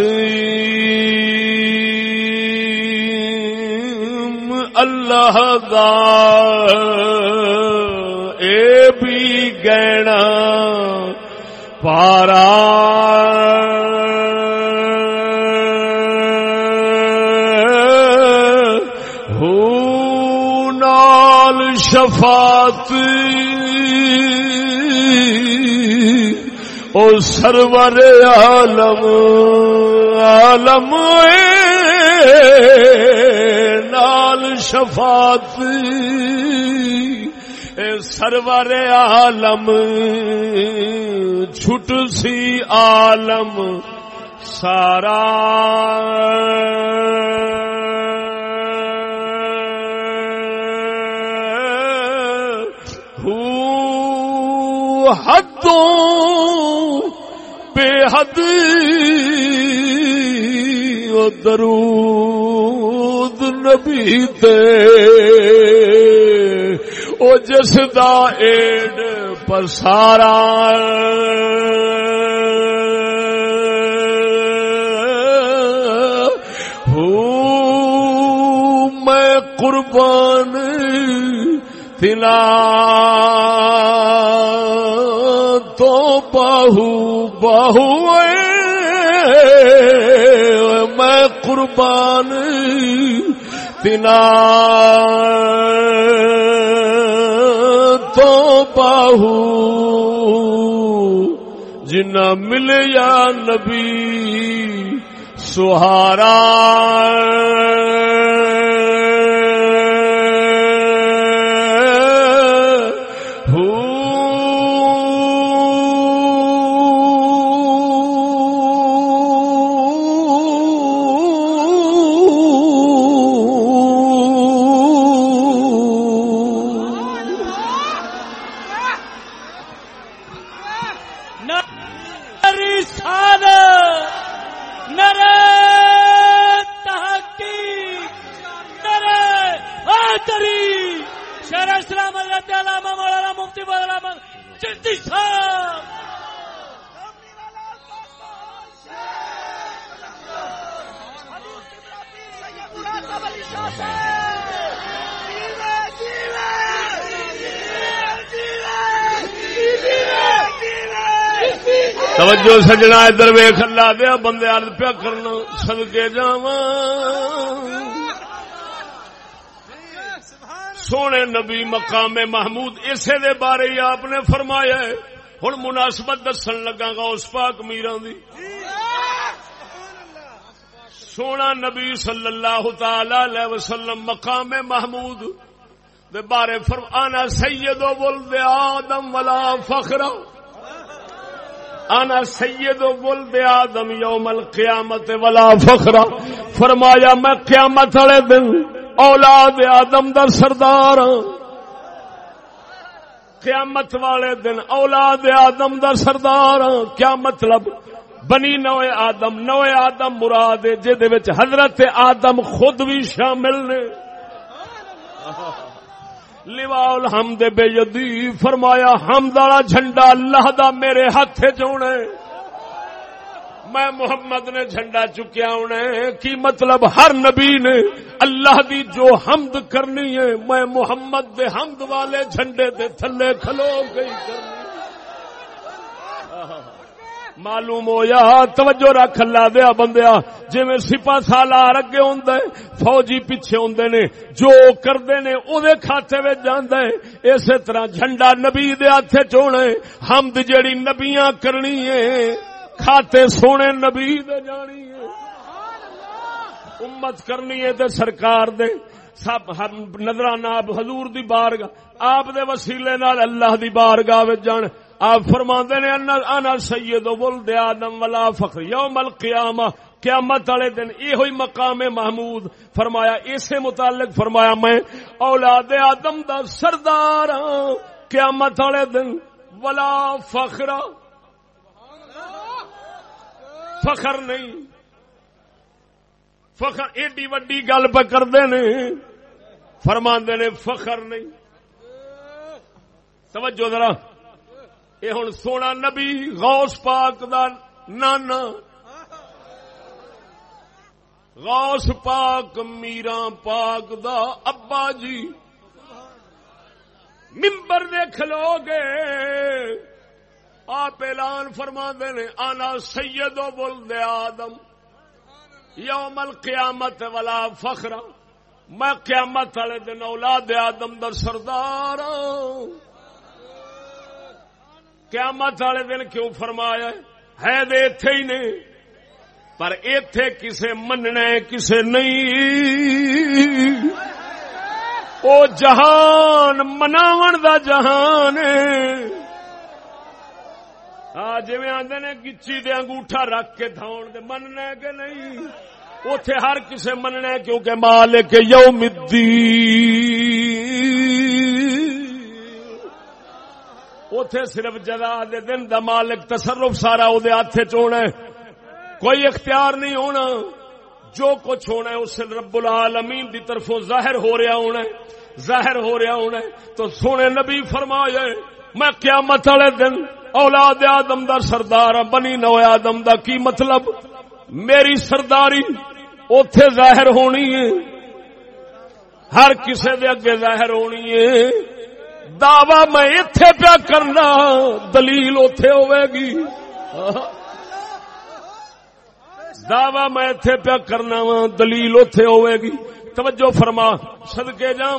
اللہ دا۔ اے بھی گہنا۔ پارا شفاعت او سرور عالم عالم نال شفاعت سرور عالم چھٹ سی عالم سارا حدوں بے حد و درود نبی تے او جس دا ایڈ پسارا۔ میں قربان تلا۔ تو بہو بہو میں قربان تنا تو بہو جنا مل یا نبی سہارا۔ توجہ سجنا ادھر ویخ لا دیا بندے ارد پیا کرنا سدکے جا سونے نبی مقام محمود اسے دے بارے ہی آپ نے فرمایا ہے۔ ہوں مناسبت دسن لگا گا اس پاک میرا دی۔ سونا نبی صلی اللہ تعالی وسلم مقام محمود دے بارے فرمانا سید و بول آدم ولا فخرا انا سید و ولد آدم یوم القیامت ولا فخرا فرمایا، میں قیامت والے دن اولاد آدم دا سردار ہاں۔ قیامت والے دن اولاد آدم دا سردار ہاں۔ کیا مطلب؟ بنی نو آدم نو آدم مراد جہد حضرت آدم خود بھی شامل نے۔ لیوال الحمد بے یدی فرمایا، حمد والا جھنڈا اللہ دا میرے ہاتھ چونے میں محمد نے جھنڈا چکیا انہیں کی مطلب ہر نبی نے اللہ دی جو حمد کرنی ہے، میں محمد دے حمد والے جھنڈے دے تھلے کھلو گئی۔ کرنی معلوم ہو یا توجہ رکھ اللہ دیا بندیا جی سپا سالار اگے ہوں فوجی پیچھے ہوں نے، جو کرتے نے او دے کھاتے میں جانا ہے اسی طرح جھنڈا نبی دے ہاتھ چونے، حمد جیڑی نبیاں کرنی ہے، کھاتے سونے نبی دے جانی ہے۔ امت کرنی ہے تے سرکار دے، سب نظرانہ حضور دی بارگاہ، آپ دے وسیلے نال اللہ دی بارگاہ وچ جان۔ آپ فرما نے انا سید ولد آدم ولا فخر. یوم القیامہ، قیامت والے دن یہ مقام محمود فرمایا، اسے متعلق فرمایا میں، اولاد آدم دا سردار ہاں قیامت والے دن ولا فخر. فخر نہیں. فخر ایڈی وڈی گل پہ کرتے نے فرما نے فخر نہیں. توجہ ذرا. یہ ہوں سونا نبی غوث پاک دا نانا۔ غوث پاک میرا پاک دا ابا جی۔ ممبر دیکھ لو گے۔ آپ اعلان فرما نے، آنا سید و بول دے آدم۔ یوم القیامت والا فخر۔ میں قیامت والے دن اولاد آدم در سردار ہوں قیامت والے دن کیوں فرمایا ہے؟ دے اتے ہی نے۔ پر اتے کسے مننا کسے نہیں۔ او جہان مناو دا جہان ہاں، جی آدھے نے گچی دے انگوٹھا رکھ کے دھاؤ دے مننا کہ نہیں؟ اتے ہر کسے مننا کیونکہ مالک یوم الدین۔ اتے صرف جدا دے دن دا مالک تصرف سارا وہ ہاتھ چنا کوئی اختیار نہیں ہونا۔ جو کچھ ہونا ہے، اس رب العالمین دی طرف ظاہر ہو رہا ہونا ہے۔ ظاہر ہو رہا ہونا ہے۔ تو سونے نبی فرمایا میں قیامت والے دن اولاد آدم دا سردار ہاں، بنی نو آدم دا کی مطلب؟ میری سرداری اتے ظاہر ہونی ہے۔ ہر کسے دے اگے ظاہر ہونی ہے۔ دعوی میں اتے پیا کرنا، دلیل اتے ہوے گی دعوی میں اتے پیا کرنا وا، دلیل اتے ہوے گی توجہ فرما سدکے جا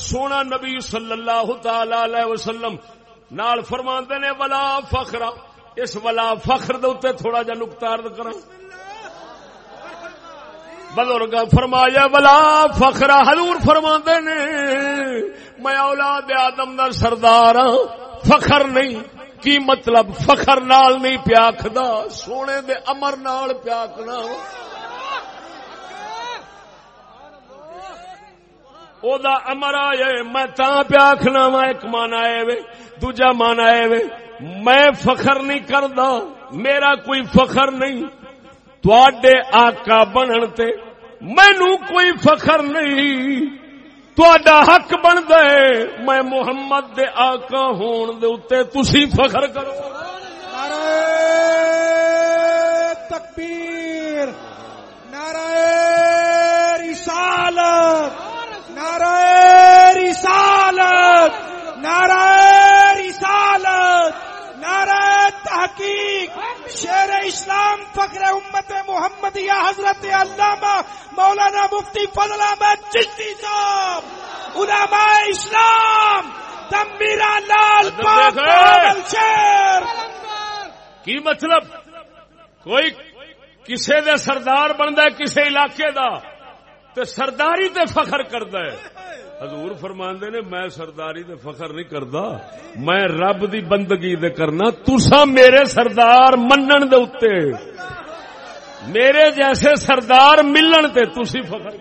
سونا نبی صلی اللہ تعالی وسلم نال فرما نے، ولا فخرا اس ولا فخر دے تھوڑا جا نقطہ کرا بزرگ فرمایا بلا فخرا حضور فرما نے، میں اولاد آدم دا سردار ہاں فخر نہیں، کی مطلب فخر نال نہیں پیاکھدا، سونے دے امر نال پیاکھنا۔ او دا امر آئے، میں تا پیاکھنا وا ایک مان آئے وے، دوجا مان آئے وے، میں فخر نہیں کردا، میرا کوئی فخر نہیں۔ تواڈے آقا بنن تے مینو کوئی فخر نہیں۔ تھوڑا حق بن دے میں محمد دے آقا ہون دے اتے تسی فخر کرو۔ نعرہ تکبیر، نعرہ رسالت نعرہ رسالت نعرہ رسالت۔ نعرہ تحقیق شیر اسلام فخر امت محمد یا حضرت علامہ مولانا مفتی فضل احمد چشتی صاحب علماء اسلام تمبیرا لال شیر۔ کی مطلب؟ کوئی کسے دے سردار بنتا ہے کسے علاقے دا تو سرداری تے فخر کرتا ہے۔ حضور فرماندے نے، میں سرداری دے فخر نہیں کردا، میں رب دی بندگی دے کرنا تسا میرے سردار منن دے اتے۔ میرے جیسے سردار ملن تے تسی فخر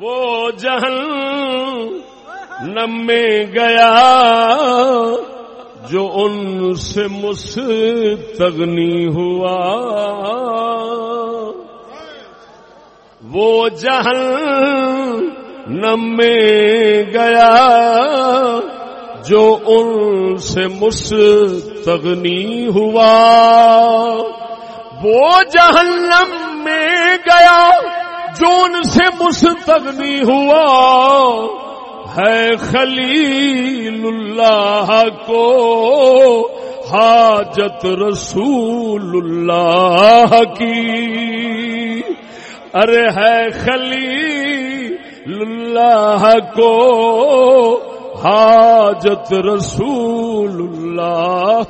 وہ جہن میں گیا۔ جو ان سے مستغنی ہوا۔ وہ جہن میں گیا۔ جو ان سے مستغنی ہوا۔ وہ جہنم میں گیا۔ جو ان سے مستغنی ہوا۔ ہے خلیل اللہ کو حاجت رسول اللہ کی۔ ارے ہے خلیل اللہ کو حاجت رسول اللہ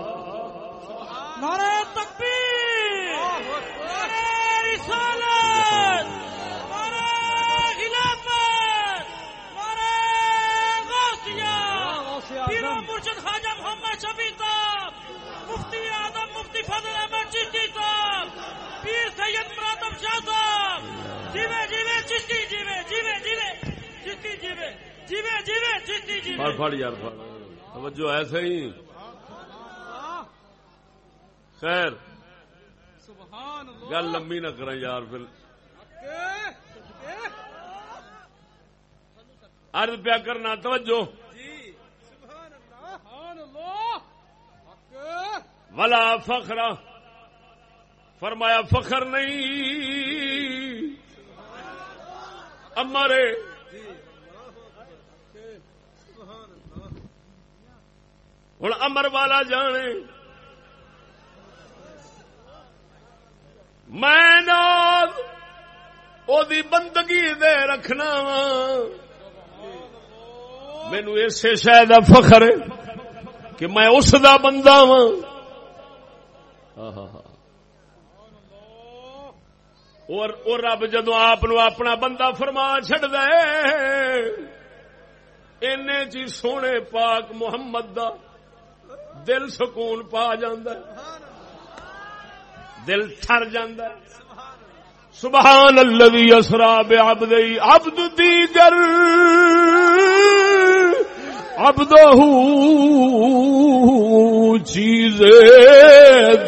پڑ یار توجہ، ایسے ہی۔ خیر۔ گل لمبی نہ کریں یار، پھر۔ ارد پیا کرنا، توجہ۔ ولا فخرا فرمایا، فخر نہیں۔ امارے۔ ہوں امر والا جانے میں دی بندگی دے رکھنا وا۔ مینو اسے شاید فخر کہ میں اس دا بندہ وا۔ اور رب جدو آپ اپنا بندہ فرما چڈ دے چی سونے پاک محمد دا دل سکون پا دل تھر سبحان الذي اسرا بعبده عبد دیگر عبده چیز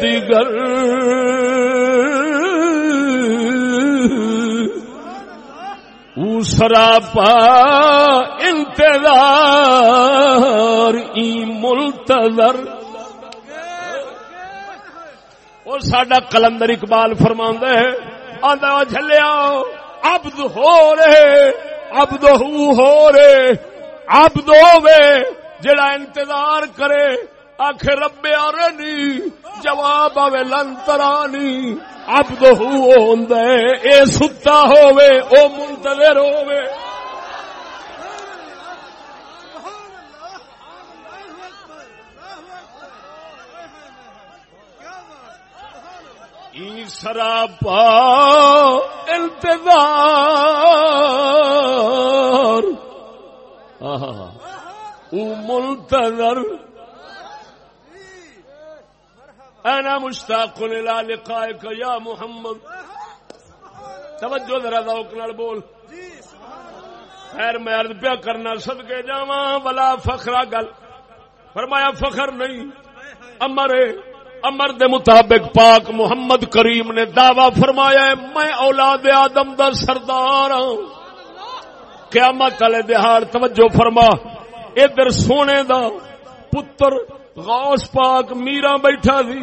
دیگر۔ سراپا انتظار، ای ملتظر۔ اور ساڈا کلندر اقبال فرما ہے آدھا جلیا ابد ہو رہے ابد ہو رہے ابد ہوے جڑا انتظار کرے آخ ربے رنی جواب آوے لنترانی ابد ہوں اے ستا ہووے، او منتظر ہووے سراپا انتظار۔ آہا او منتظر انا مشتاق الى لقائك يا محمد. توجہ ذرا ذوق نال بول. خیر میں عرض پیا کرنا، صدقے جاواں ولا فخرا گل. فرمایا، فخر نہیں. امر امر دے مطابق پاک محمد کریم نے دعوی فرمایا ہے، میں اولاد آدم دا سردار ہوں قیامت والے دہاڑ توجہ فرما، ادھر سونے دا پتر غوث پاک میرا بیٹھا سی۔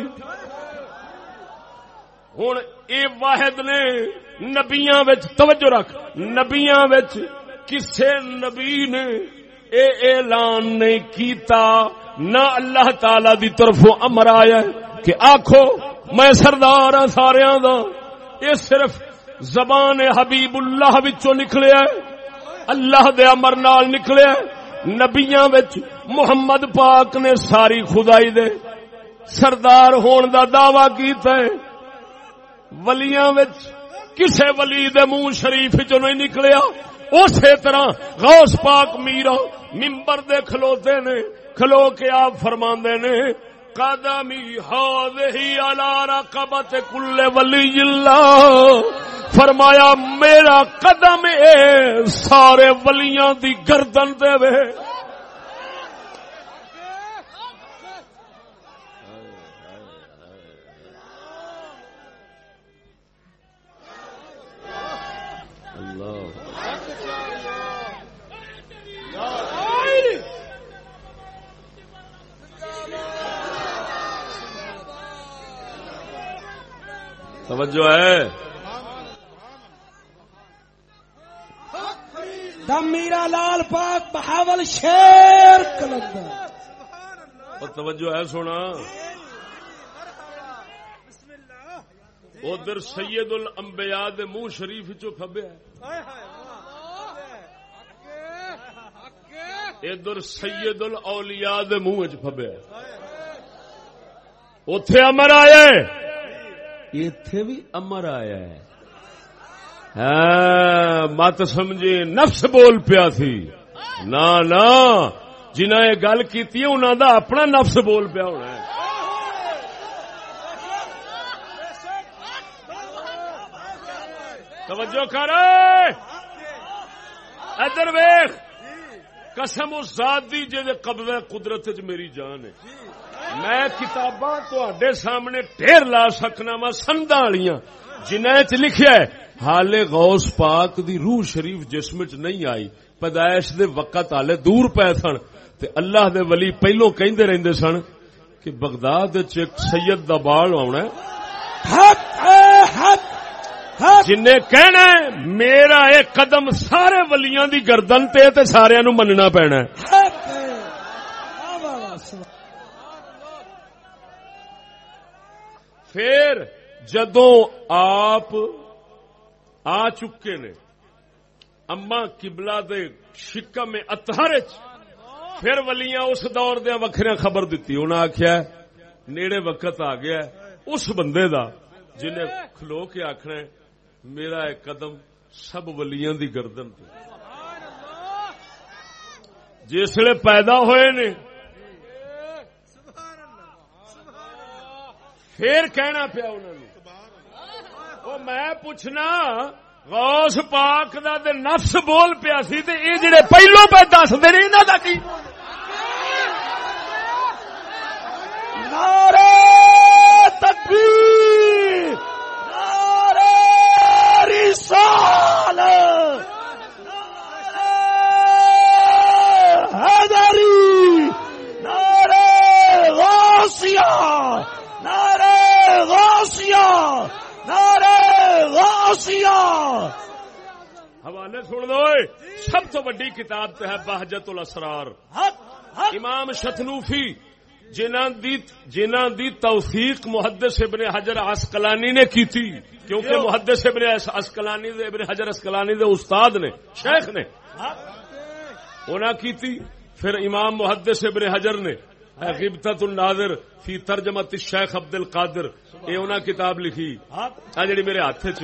ہوں اے واحد نے نبیاں وچ توجہ رکھ، نبیاں وچ کسے نبی نے اے اعلان نہیں کیتا، نہ اللہ تعالی دی طرفوں امر آیا کہ آخو میں سردار ہاں سارا دا۔ یہ صرف زبان حبیب اللہ وچوں نکلیا اللہ دے امر نال نکلیا نبیاں وچ محمد پاک نے ساری خدائی دے سردار ہون دا دعوی کیتا ہے۔ ولیاں وچ کسے ولی دے منہ شریف چ نہیں نکلیا۔ اسی طرح غوث پاک میرا ممبر دے کھلوتے نے، کھلو کے آپ فرما نے، قدمی هذه على رقبت كل ولي الله فرمایا میرا قدم اے سارے ولیاں دی گردن دے وے۔ توجہ ہے۔ میرا لال پاک بہاول شیر کلندر۔ توجہ ہے سونا۔ ادھر سید الانبیاء دے منہ شریف چو کھبے ادھر سید الاولیاء دے منہ چ کھبے اتے امر آیا اتے بھی امر آیا ہے۔ ہاں، مت سمجھے، نفس بول پیا تھی نہ نہ جنہ یہ گل کی انہوں دا اپنا نفس بول پیا ہونا ہے۔ توجہ کر۔ ادھر ویخ قسم اس ذات دی جے قبضہ قدرت چ میری جان ہے۔ میں کتاباں تے سامنے ڈھیر لا سکنا وا سندا والیاں جنہیں چ لکھیا ہے حال غوث پاک دی روح شریف جسم چ نہیں آئی پیدائش دے وقت آلے دور پے سن تے اللہ دے ولی پہلو کہندے رہندے سن کہ بغداد وچ ایک سید دا بال آونا حق اے حق حق۔ جن کہنا ہے میرا ایک قدم سارے ولیاں دی گردن تے تے سارے نو مننا پینا ہے۔ پھر جدوں آپ آ چکے نے اما کبلا دے شکم میں اتہر پھر ولیاں اس دور دیا وکھریا خبر دیتی انہیں آخیا نیڑے وقت آ گیا اس بندے دا جنہیں کھلو کے آخنا ہے، میرا ایک قدم سب ولیاں دی گردن تے۔ جسے پیدا ہوئے نے پھر کہنا پیا انہوں نے وہ میں پوچھنا، غوث پاک دا تے نفس بول پیا سی تے یہ جڑے پہلو پہ دس دے نے، انہاں دا کی؟ نعرہ تکبیر، نعرہ رسالت، نعرہ حیدری، نعرہ غوثیہ نعرہ غوثیہ۔ نعرہ غوثیہ حوالے سن دو۔ سب تو بڑی کتاب تے ہے بہجت الاسرار۔ امام شتنوفی جنہ دی توثیق محدث ابن حجر اسقلانی نے کی تھی۔ کیونکہ محدث ابن اسقلانی دے ابن حجر اسقلانی دے استاد نے شیخ نے۔ انہاں کی تھی پھر امام محدث ابن حجر نے۔ غبتت الناظر فی ترجمت الشیخ عبد القادر یہ انہاں کتاب لکھی۔ آ جڑی میرے ہاتھ چ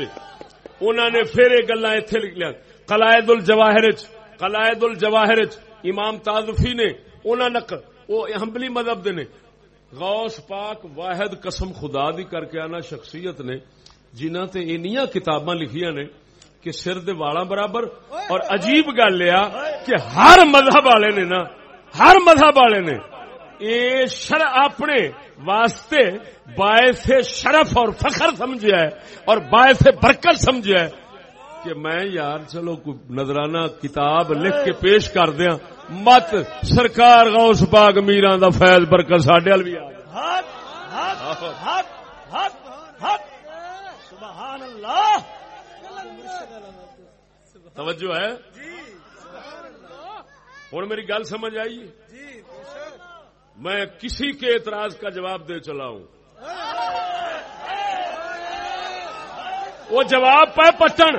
انہوں نے پھر یہ گلا اتنے لکھ لیا۔ قلائد الجواہر چ قلائد الجواہر چ امام تازفی نے انہوں نے وہ ہمبلی مذہب دے نے۔ غوث پاک واحد قسم خدا دی کر کے آنا شخصیت نے جنہ تے انیاں کتاباں لکھیاں نے کہ سر دے والا برابر۔ اور عجیب گل یہ کہ ہر مذہب والے نے نا، ہر مذہب والے نے اے شر اپنے واسطے باعث شرف اور فخر سمجھا ہے اور باعث برکت سمجھا ہے کہ میں یار چلو کوئی نظرانہ کتاب لکھ کے پیش کر دیا مت سرکار غوث پاک میران دا فیض برکت ساڈے ول بھی آ سبحان اللہ توجہ ہے؟ ہوں میری گل سمجھ آئی؟ میں کسی کے اعتراض کا جواب دے چلا ہوں۔ وہ جواب پہ پٹن۔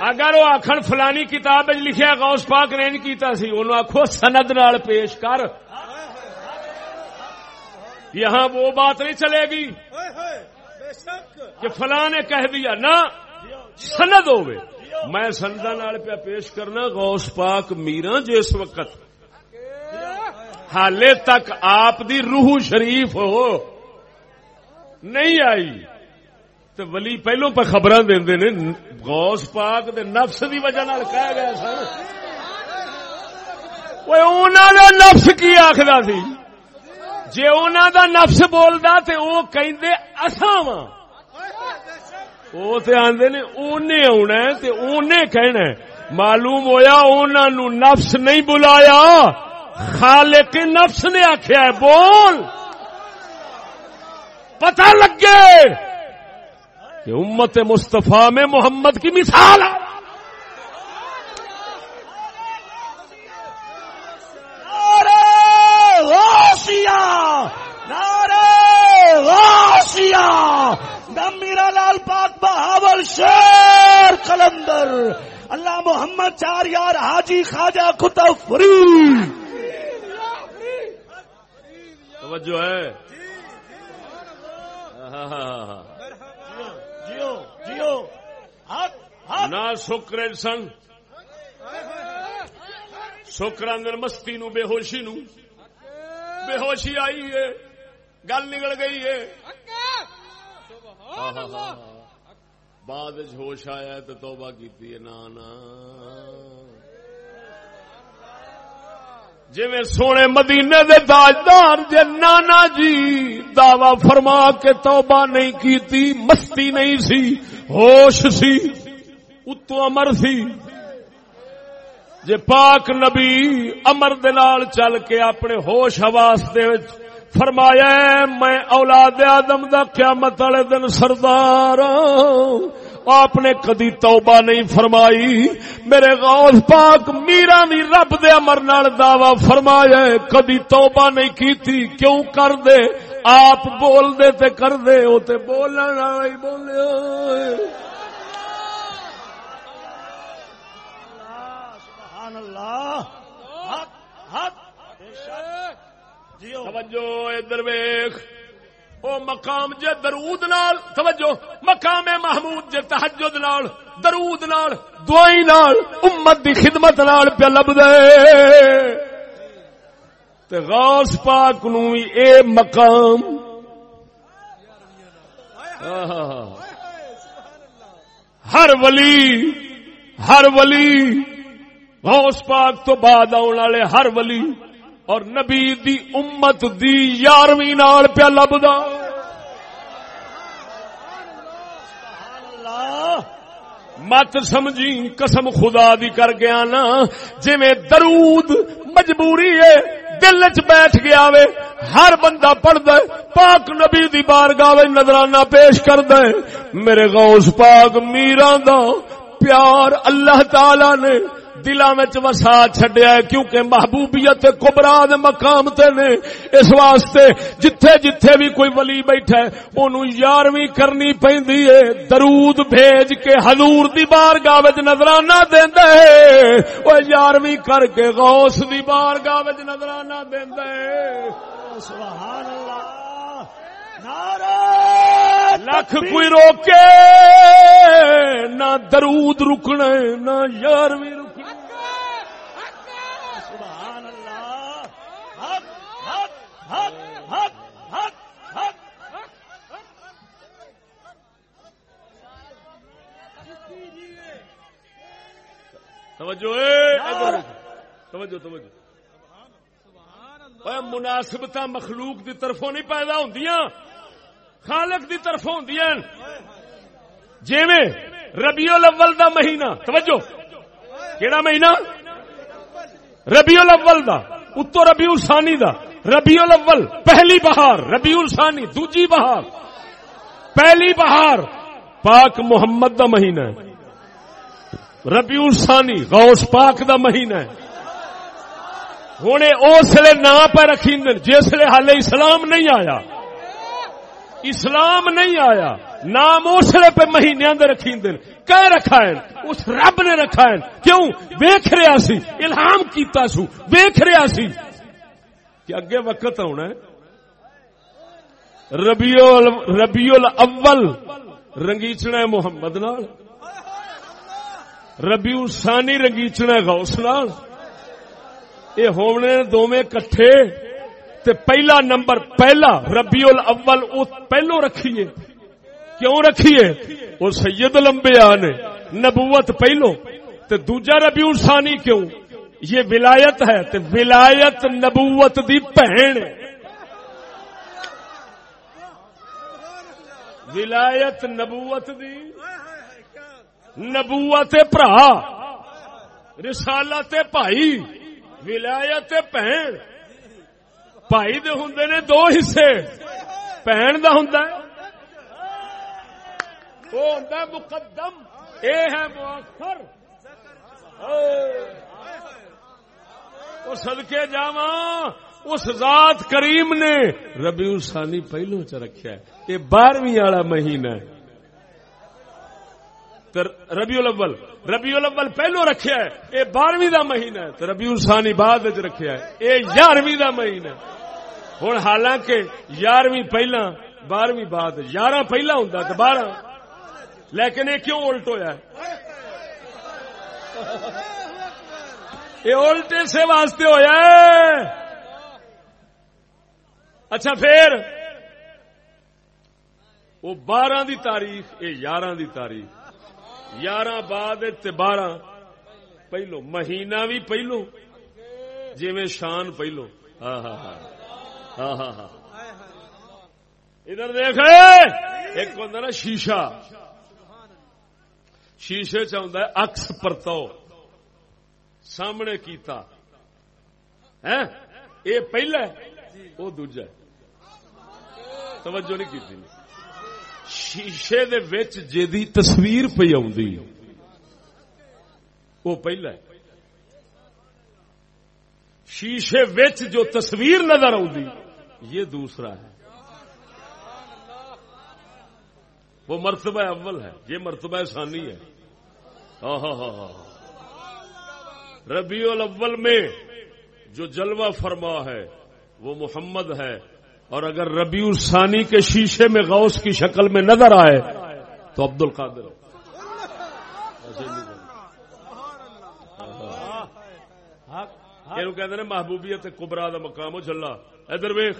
اگر وہ آخر فلانی کتاب لکھیا غوث پاک نے کیتا سی، انہوں آخو سند نال پیش کر۔ یہاں وہ بات نہیں چلے گی کہ فلاں نے کہہ دیا، نہ، سند ہوئے میں سندا نال پیا پیش کرنا، غوث پاک میرا جس وقت حالے تک آپ دی روح شریف ہو۔ نہیں آئی۔ تو ولی پہلو پہ خبر دے غوث پاک دے نفس دی وجہ نال کہہ گیا سن۔ دا نفس کی آخر سی؟ جی انہوں دا نفس بولدا تے او کہندے اساں وا وہ تے آندے نے اونے آنا ہے تے اونے کہنا ہے۔ معلوم ہویا انہوں نو نفس نہیں بلایا۔ خالق نفس نے آخیا ہے، بول۔ پتہ لگے کہ امت مصطفیٰ میں محمد کی مثال ہے۔ میرا لال پاک بہاول شیر کلندر اللہ محمد چار یار حاجی خواجہ کتب فری توجہ ہے۔ ہاں، ہاں، ہاں، نہ شکر سن۔ شکر اندر مستی نو بے ہوشی نو۔ بے ہوشی آئی ہے۔ گل نکل گئی ہے۔ بعد ہوش آیا تو توبہ کی نانا۔ جی سونے مدینے دے تاجدار جے نانا جی دعوی فرما کے توبہ نہیں کی مستی نہیں سی، ہوش سی، اتو امر سی۔ جے پاک نبی امر دلال چل کے اپنے ہوش حواس دے فرمایا، میں اولاد آدم دا قیامت والے دن سردار ہاں۔ آپ نے کدی توبہ نہیں فرمائی؟ میرے غوث پاک میرا بھی رب دے امر نال دعوی فرمایا کدی توبہ نہیں کیتی کیوں کر دے؟ آپ بول دے تے کر دے او تے بولن والا بولے سبحان اللہ۔ حق حق توجہ ادھر ویخ او مقام جے درود نال، توجہ، مقام محمود جے تحجد نال، درود نال، دعائی نال، امت دی خدمت نال پہ لب دے تے غوث پاک نو اے مقام۔ ہر ولی ہر ولی، غوث پاک تو بعد آنے والے ہر ولی۔ اور نبی دی امت دی یارویں نال پیا لبدا۔ مت سمجھی قسم خدا دی کر گیا نا جی درود مجبوری ہے، دل چ بیٹھ گیا وے، ہر بندہ پڑھ دے پاک نبی دی بار گاوے نظرانہ پیش کر دے میرے غوث پاک میران دا پیار اللہ تعالی نے دلوں میں وسا چڈیا کیونکہ محبوبیت کبرا دے مقام تے نے۔ اس واسطے جتھے جتھے بھی کوئی ولی بیٹھا ہے، اونوں یارویں کرنی پیندی ہے۔ درود بھیج کے حضور دی بارگاہ وچ نظرانہ دیندا ہے۔ او یارویں کر کے غوث دی بارگاہ وچ نظرانہ دیندا ہے۔ سبحان اللہ۔ لکھ کوئی روکے، نہ درود رکنا نہ یارویں رکنا توجہ توجہ توجہ۔ مناسبت مخلوق دی طرفوں نہیں پیدا ہوں خالق دی طرف ہوں جی ربیو الاول دا مہینہ توجہ۔ کیڑا مہینہ؟ ربیو الاول دا اتو ربیو ثانی دا۔ ربیو الاول، پہلی بہار ربیو ثانی دوجی بہار، پہلی بہار، پاک محمد دا مہینہ ہے۔ ربیو ثانی غوث پاک دا مہینہ ہے۔ ہوں اس لیے نا پہ رکھی جس لیے حال اسلام نہیں آیا۔ اسلام نہیں آیا، نام اسلے پہ مہینے اندر رکھی کہہ رکھا ہے، اس رب نے رکھا ہے۔ کیوں؟ ویخ رہا سی، الہام کیتا سو ویخ رہا سی۔ کہ اگے وقت آنا ہے۔ الاول رنگیچنا محمد نال۔ ربیو ثانی رنگیچنا غوث نال۔ یہ ہونے دونوں کٹھے تے پہلا نمبر پہلا ربیع الاول او پہلو رکھیے۔ کیوں رکھیے؟ وہ سید لمبیا نے نبوت پہلو تے دوجا ربیع الثانی کیوں؟ یہ ولایت ہے تے ولایت نبوت دی بہن ولایت نبوت دی نبوت برا رسالت بھائی ولایت بہن۔ بھائی دے ہوں نے دو حصے، بہن دا ہوں وہ ہوں مقدم، اے ہے مؤخر۔ وہ سدکے جا اس ذات کریم نے ربی السانی پہلو چ رکھا یہ بارہویں والا مہینہ ہے۔ ربی الاول ربی الاول پہلو رکھا ہے، یہ بارہویں کا مہینہ ہے ربی السانی بعد رکھا ہے، یہ یارویں کا مہینہ ہوں حالانکہ یارویں پہلا بارہویں بعد یارہ پہلا ہوں تو بارہ لیکن یہ کیوں الٹ ہوا یہ الٹے سے واسطے ہوا اچھا پھر۔ وہ بارہ دی تاریخ، یہ یارہ دی تاریخ۔ یارہ بعد بارہ۔ پہلو مہینہ بھی پہلو۔ جی شان پہلو۔ ہاں ہاں ہاں۔ ہاں ہاں ہاں۔ ادھر دیکھ۔ ایک ہوں نا شیشہ۔ شیشے چاہتا ہے اکس پرتو۔ سامنے کیتا۔ ہے یہ پہلا وہ دوجا توجہ نہیں کی شیشے دے وچ جی تصویر پہ آدھی وہ پہلا ہے۔ شیشے وچ جو تصویر نظر آدھی یہ دوسرا ہے۔ وہ مرتبہ اول ہے۔ یہ مرتبہ ثانی ہے۔ ہاں ہاں ہاں ہاں۔, ہاں۔ ربیع الاول میں جو جلوہ فرما ہے، وہ محمد ہے۔ اور اگر ربیع الثانی کے شیشے میں غوث کی شکل میں نظر آئے، تو عبد القادر کہ محبوبیت کبرا دا مقام چلا ادھر ویخ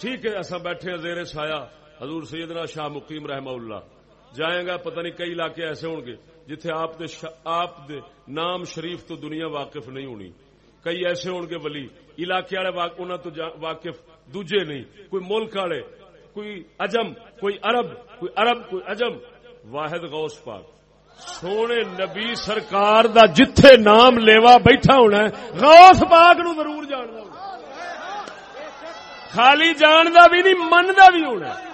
ٹھیک ہے اصا بیٹھے زیر سایا حضور سیدنا شاہ مقیم رحمہ اللہ۔ جائیں گا، پتہ نہیں کئی علاقے ایسے ہوں گے جتھے آپ دے آپ دے نام شریف تو دنیا واقف نہیں ہونی۔ کئی ایسے ہون گے ولی، علاقے والے تو واقف دوجے نہیں۔ کوئی ملک والے، کوئی اجم کوئی عرب کوئی عرب، کوئی اجم واحد غوث پاک۔ سونے نبی سرکار دا جتھے نام لیوا بیٹھا ہونا ہے، غوث پاک نو ضرور جاننا خالی جاندا بھی نہیں مندا بھی ہونا ہے۔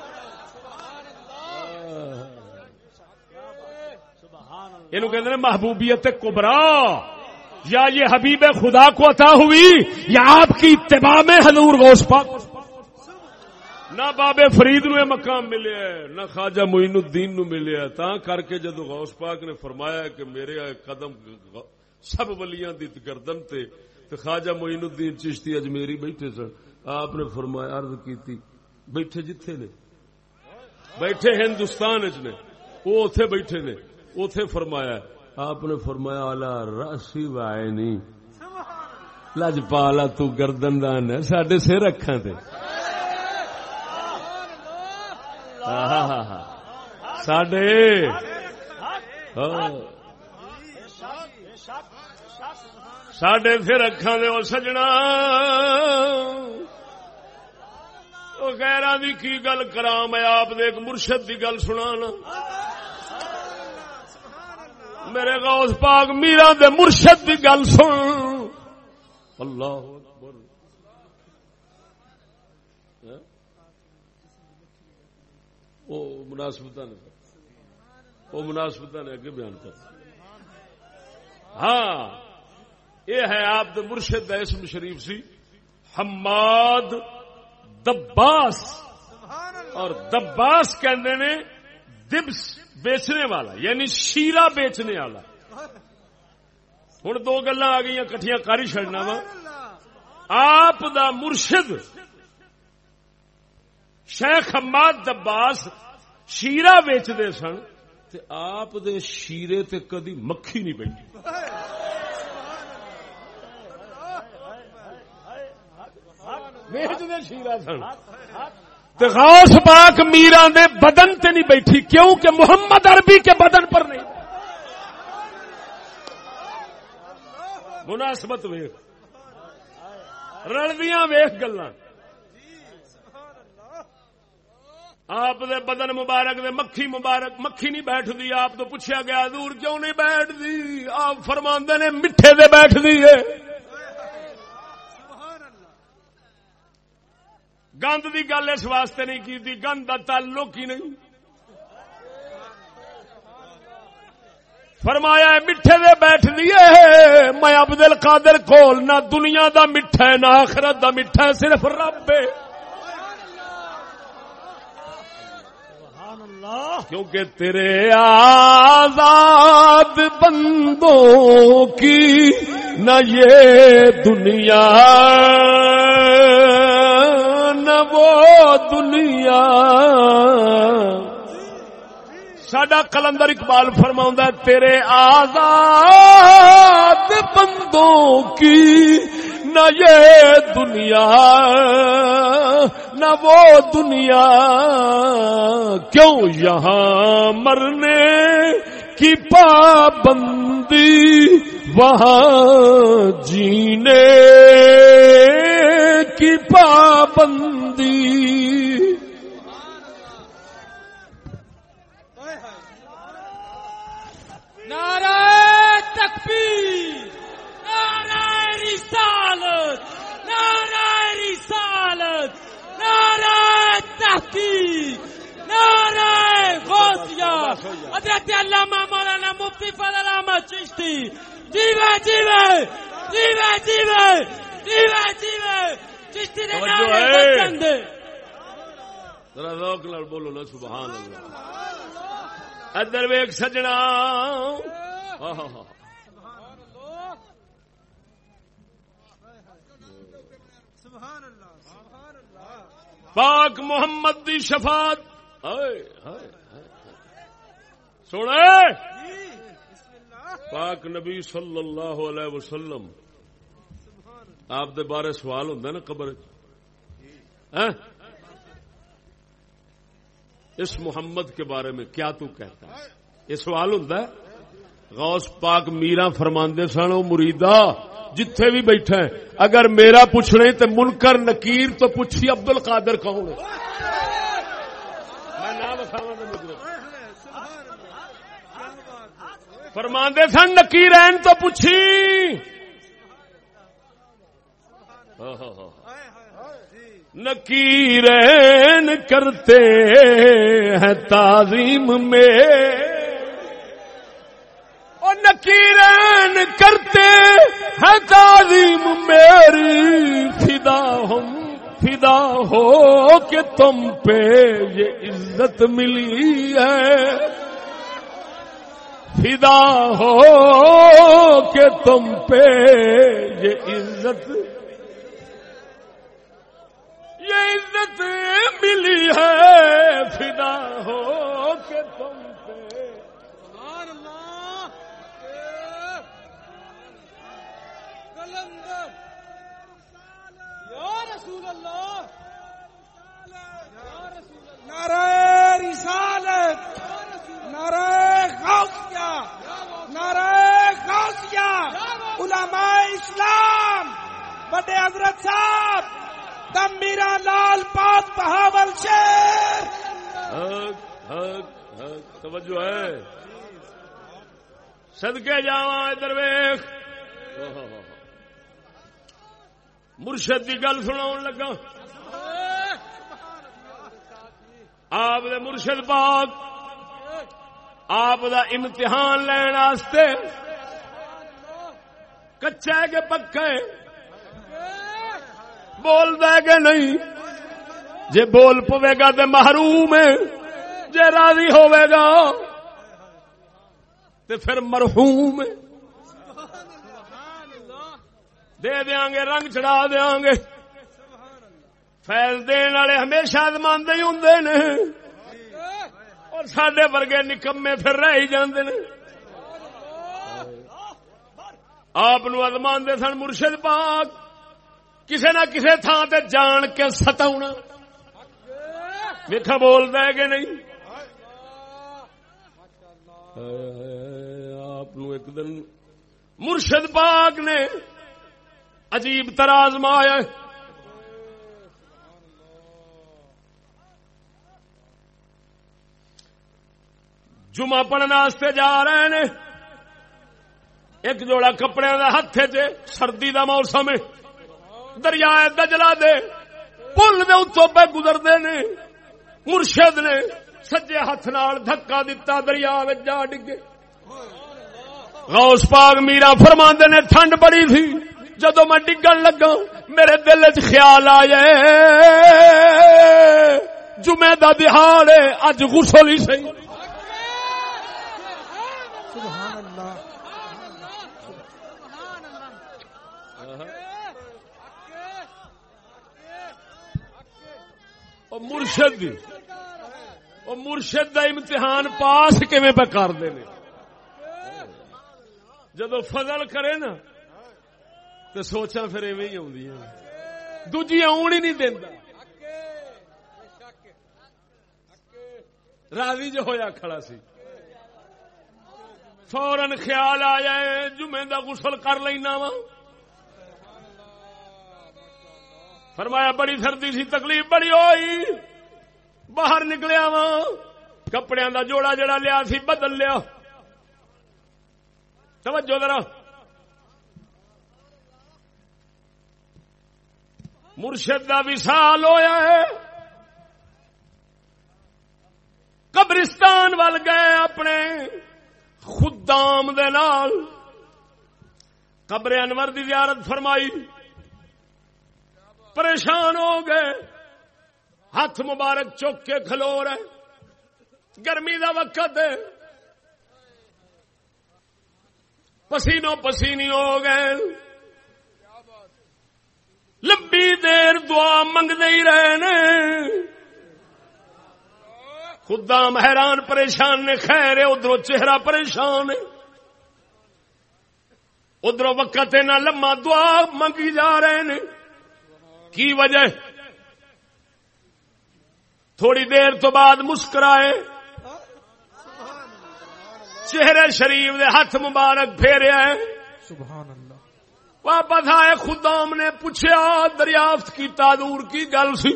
یہ محبوبیت کبرا۔ یا یہ حبیب خدا کو عطا ہوئی، یا آپ کی اتباع میں حضور غوث پاک۔ نہ بابے فرید نو مقام ملے، نہ خواجہ معین الدین نو ملے۔ تا کر کے جدو غوث پاک نے فرمایا کہ میرے قدم سب ولیاں دی گردن تے تو خواجہ معین الدین چشتی اجمیری بیٹھے سن۔ آپ نے فرمایا، عرض کی بیٹھے جتھے نے؟ بیٹھے ہندوستان نے، وہ اتے بیٹھے نے۔ اتے فرمایا آپ نے فرمایا آلہ راسی وائے نہیں لج پالا تو گردن دان ہے سڈے سر رکھا تے۔ سڈے سڈے سر رکھا دے سجنا۔ وہ گہرا بھی کی گل کرا میں آپ دے ایک مرشد کی گل سنا میرے غوث پاک میرا دے مرشد کی گل سن۔ اللہ ہاں؟ وہ مناسبت نے۔ وہ مناسبت نے اگے بیان کر۔ ہاں یہ ہے آپ دے مرشد اسم شریف سی۔ حماد دباس۔ اور دباس کہندے نے دبس۔ بیچنے والا یعنی شیرا بیچنے والا۔ ہوں دو گلا آ گئی کٹیا کر ہی چڑنا وا۔ آپ دا مرشد شیخ حماد دباس شیرا ویچتے سن تے آپ دے شیرے تے کدی مکھی نہیں بیٹھی۔ ویچتے شیرا سن۔ غوث پاک میرا دے بدن تے نہیں بیٹھی کیوں کہ محمد عربی کے بدن پر نہیں۔ مناسبت ویخ رلدیاں ویخ گلا آپ دے بدن مبارک دے مکھی مبارک، مکھی نہیں بیٹھ دی آپ تو پوچھا گیا دور کیوں نہیں بیٹھ دی آپ فرماندے نے، میٹھے دے بیٹھ دی ہے۔ گند کی گل اس واسطے نہیں کی گند کا تعلق ہی نہیں۔ فرمایا مٹھے دے بیٹھ دیے میں ابدل قادر کول نہ دنیا دا مٹھا ہے، نہ آخرت دا مٹھا ہے، صرف رب ہے۔ کیونکہ تیرے آزاد بندوں کی نہ یہ دنیا وہ دنیا۔ سڈا کلندر اقبال فرما تیرے آزاد بندوں کی نہ یہ دنیا، نہ وہ دنیا۔ کیوں یہاں مرنے کی پابندی وہاں جینے کی پابندی۔ نعرہ تکبیر نعرہ رسالت نعرہ رسالت نعرہ تحقیق نعرہ غوثیہ حضرت علامہ مولانا مفتی فضل احمد چشتی۔ جیوے جیوے جیوے جیوے جیوے جیوے چشتی نے نعرہ بچن دے۔ ذرا ذوق نال بولو نا سبحان اللہ۔ ادھر ویک سجنا۔ پاک محمد دی شفاعت۔ سونا پاک نبی صلی اللہ علیہ وسلم آپ دے بارے سوال ہوں نا قبر ہاں؟ اس محمد کے بارے میں کیا تو کہتا ہے؟ یہ سوال ہوں غوث پاک میرا فرماندے سن وہ مریدا جتھے بھی بیٹھا ہے، اگر میرا پوچھنے تو منکر نکیر تو پوچھی عبد ال قادر کون فرماندے سن نکیر تو پوچھی۔ ہاں ہاں ہاں نکیرین کرتے ہیں تعظیم میں۔ اور نکیرین کرتے ہیں تعظیم میری فدا ہم، فدا ہو کہ تم پہ یہ عزت ملی ہے۔ فدا ہو کہ تم پہ یہ عزت یہ عزت ملی ہے فدا ہو کے تم پہ نعرہ رسالت. نعرہ غوثیہ نعرہ غوثیہ علماء اسلام، بڑے حضرت صاحب تم میرا لال پاک بہاول شیر۔ حق حق حق، توجہ ہے۔ سدکے جا ادھر ویخ مرشد کی گل سنا لگا۔ آپ مرشد پاک آپ دا امتحان لین کچا کے پکے بول دے گے نہیں جے بول پوے گا تو محروم جے راضی ہوے گا تے پھر مرحوم دے دیا گے، رنگ چڑھا دیا گے۔ فیل دین والے ہمیشہ دماندے ہی ہوں نے۔ اور سڈے ورگے نکمے پھر رہ ہی جاندے نے۔ آپ ادمان سن مرشد پاک۔ کسی نہ کسی تھان تے جان کے ستا ویکھا بولتا ہے کہ نہیں؟ آپ ایک دن مرشد پاک نے عجیب تراز مایا جمعہ پڑھنے جا رہے نے۔ ایک جوڑا کپڑے کا ہاتھ چ سردی کا موسم دریا دجلا دے، پل دے اتوں پہ گزرتے نے۔ مرشد نے سجے ہاتھ نال دھکا دتا، دریا جا ڈگے۔ غوث پاک میرا فرما نے، ٹھنڈ بڑی تھی۔ جدو میں ڈگن لگا میرے دل چ خیال آ جائے جمعے کا دہاڑ اج غسل ہی سی مرشد مرشد کا امتحان پاس کیون پہ کرتے جدو فضل کرے نا تو سوچا پھر ایویں ہی دوجی آن ہی نہیں دینا راضی جو ہویا کھڑا سی۔ فورن خیال آ جائے جمعے دا غسل کر لینا وا۔ فرمایا بڑی سردی سی، تکلیف بڑی ہوئی۔ باہر نکلیا وا کپڑے دا جوڑا جڑا لیا سی، بدل لیا۔ توجہ ذرا۔ مرشد کا وسال ہویا ہے۔ قبرستان وال گئے اپنے خدام دے نال۔ قبر انور دی زیارت فرمائی۔ پریشان ہو گئے۔ ہاتھ مبارک چوک کے کھلو رہے۔ گرمی دا وقت ہے۔ پسینوں پسینی ہو گئے۔ لمبی دیر دعا منگتے ہی رہے نے۔ خدا حیران پریشان نے، خیر ادھر چہرہ پریشان ادھر وقت نہ لما دعا منگی جا رہے نے۔ کی وجہ تھوڑی دیر تو بعد مسکرائے۔ چہرے شریف دے ہاتھ مبارک پھیرے سبحان اللہ واپس آئے خدام نے پوچھا دریافت کی تادور کی گل سی؟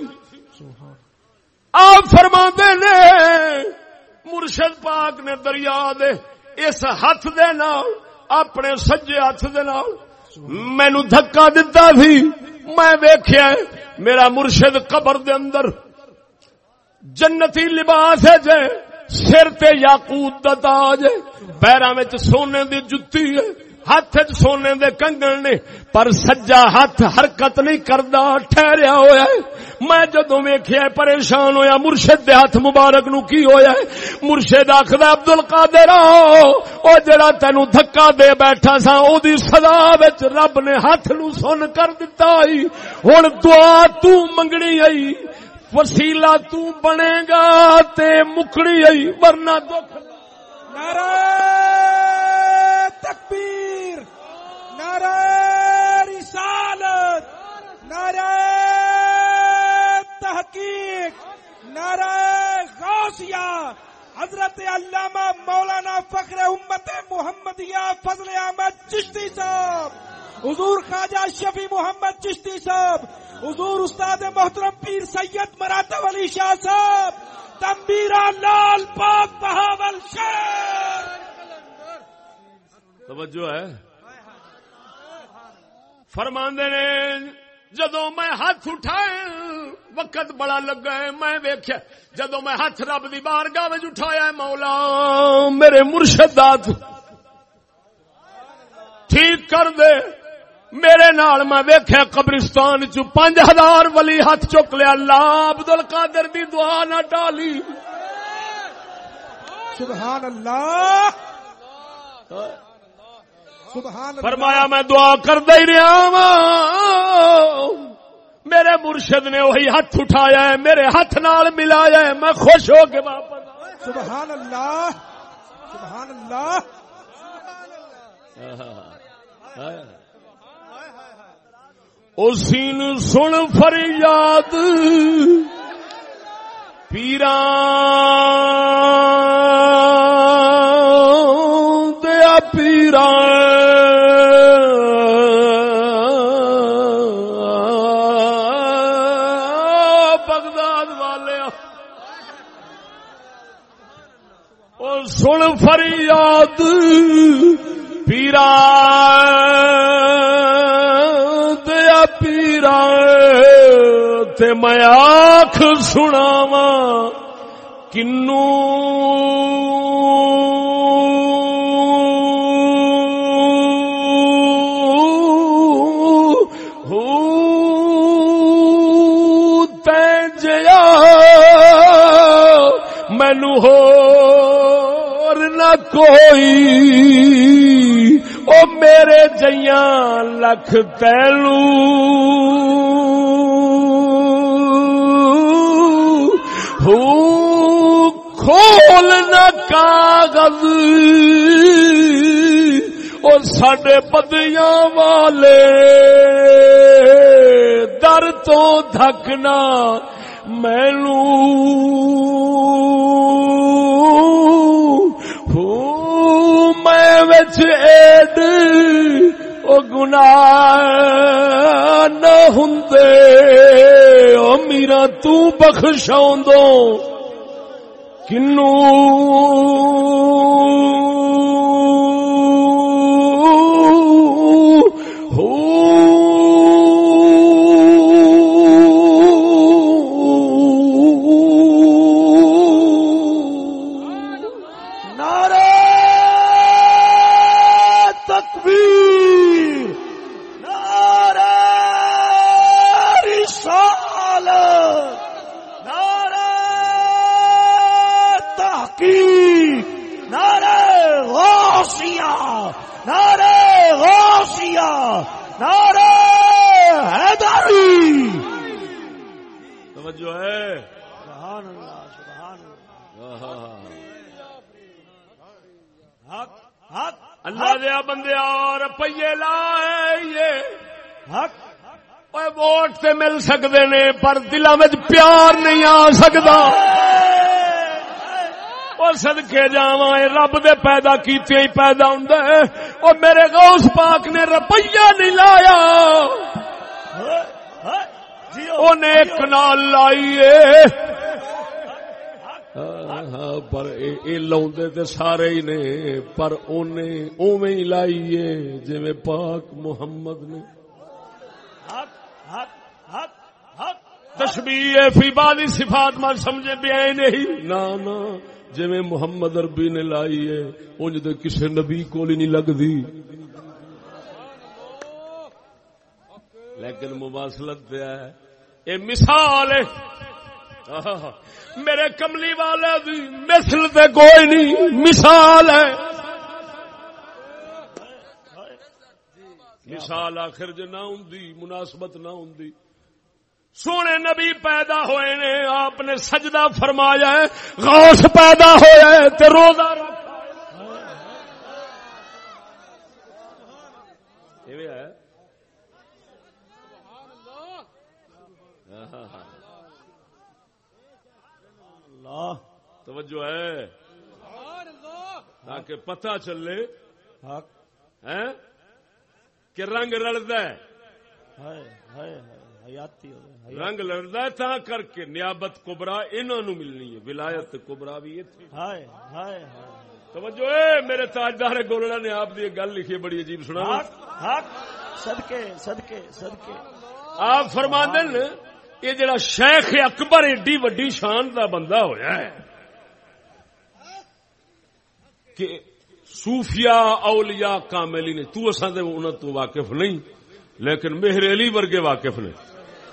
آپ فرما نے مرشد پاک نے دریا دے اس ہاتھ دے نال اپنے سجے ہاتھ دے نال مینو دھکا دتا سی۔ میں ویخیا میرا مرشد قبر دے اندر جنتی لباس ہے جے، سر تے یاقوت دا تاج پیراں وچ سونے دی جُتی ہے، ہاتھ سونے دے کنگن نے، پر سجا ہاتھ حرکت نہیں کردا، ٹھہریا ہوا ہے۔ میں جدو ویکھیا پریشان ہویا، مرشد دے ہاتھ مبارک نو کی ہویا ہے؟ مرشد آکھدا عبد القادر او جڑا تینو دھکا دے بیٹھا سا او دی سزا وچ رب نے ہاتھ نو سن کر دتا آئی۔ ہن دعا تو منگنی آئی، وسیلہ تو بنے گا تے مکڑی آئی، ورنہ دکھ نعرہ تکبیر، نعرہ رسالت، نعرہ تحقیق، نعرہ غوثیہ، حضرت علامہ مولانا فخر امت محمدیہ فضل احمد چشتی صاحب، حضور خواجہ شفی محمد چشتی صاحب، حضور استاد محترم پیر سید مراتب علی شاہ صاحب تمبیرا لال پاک بہاول شیر توجہ ہے۔ فرماندے نے جدو میں ہاتھ اٹھائے وقت بڑا لگا ہے میں ویخیا جدو میں ہاتھ رب دی بار گاہ اٹھایا مولا میرے مرشد ٹھیک کر دے۔ میرے نال میں ویخیا قبرستان چ پانچ ہزار ولی ہاتھ چک لیا اللہ عبد القادر دی دعا نہ ڈالی۔ سبحان اللہ۔ فرمایا میں دعا کر دے رہا میرے مرشد نے وہی ہاتھ اٹھایا ہے میرے ہاتھ نال ملایا ہے میں خوش ہو کے واپس سبحان اللہ سبحان اللہ۔ اسی سن فریاد پیرا دیا پیرا فریاد پیرا دیا پیرا تے میں آخ سناوا کنو ہو کوئی، او میرے جیاں لکھ تیلو ہو، کھول نہ کاغذ۔ اور سڈے بدیاں والے۔ در تو دھکنا مینو ہوں میں وچ ایڈ او گناہ نہ ہندے او میرا تو بخشاؤں دو کنو اور سدکے جاوا رب دے پیدا کیتے ہی پیدا ہوں اور میرے غوث پاک نے روپیہ نہیں لایا۔ انہیں ایک نال لائیے پر اے لاؤندے تے سارے ہی نے پر اونے اوویں ہی لائیے جویں پاک محمد نے۔ حق حق حق تشبیہ فی بعض صفات مل سمجھے بھی آئے نہیں نا نا جویں محمد عربی نے لائی ہے انج تے کسے نبی کول ہی نہیں لگدی۔ لیکن مواصلت پہ ہے۔ یہ مثال ہے۔ میرے کملی والے دی مثل تے کوئی نہیں، مثال ہے۔ مثال آخر جو نہ ہوں مناسبت نہ ہوں سونے نبی پیدا ہوئے نے آپ نے سجدہ فرمایا ہے غوث پیدا ہویا ہے تے روزہ اللہ توجہ ہے۔ تاکہ پتہ چلے۔ کہ رنگ رلدا ہے۔ رنگ لڑتا تا کر کے نیابت کبرا انہوں نو ملنی ہے ولایت کبرا بھی ہے ہے توجہ اے میرے تاجدار گولڑا نے آپ کی گل لکھی بڑی عجیب سنا حق حق صدقے صدقے صدقے۔ آپ فرما دین یہ جڑا شیخ اکبر ایڈی وڈی شان دا بندہ ہویا ہے کہ صوفیاء اولیاء کاملی نے تو اساں دے انہاں تو واقف نہیں لیکن مہر علی ورگے واقف نے۔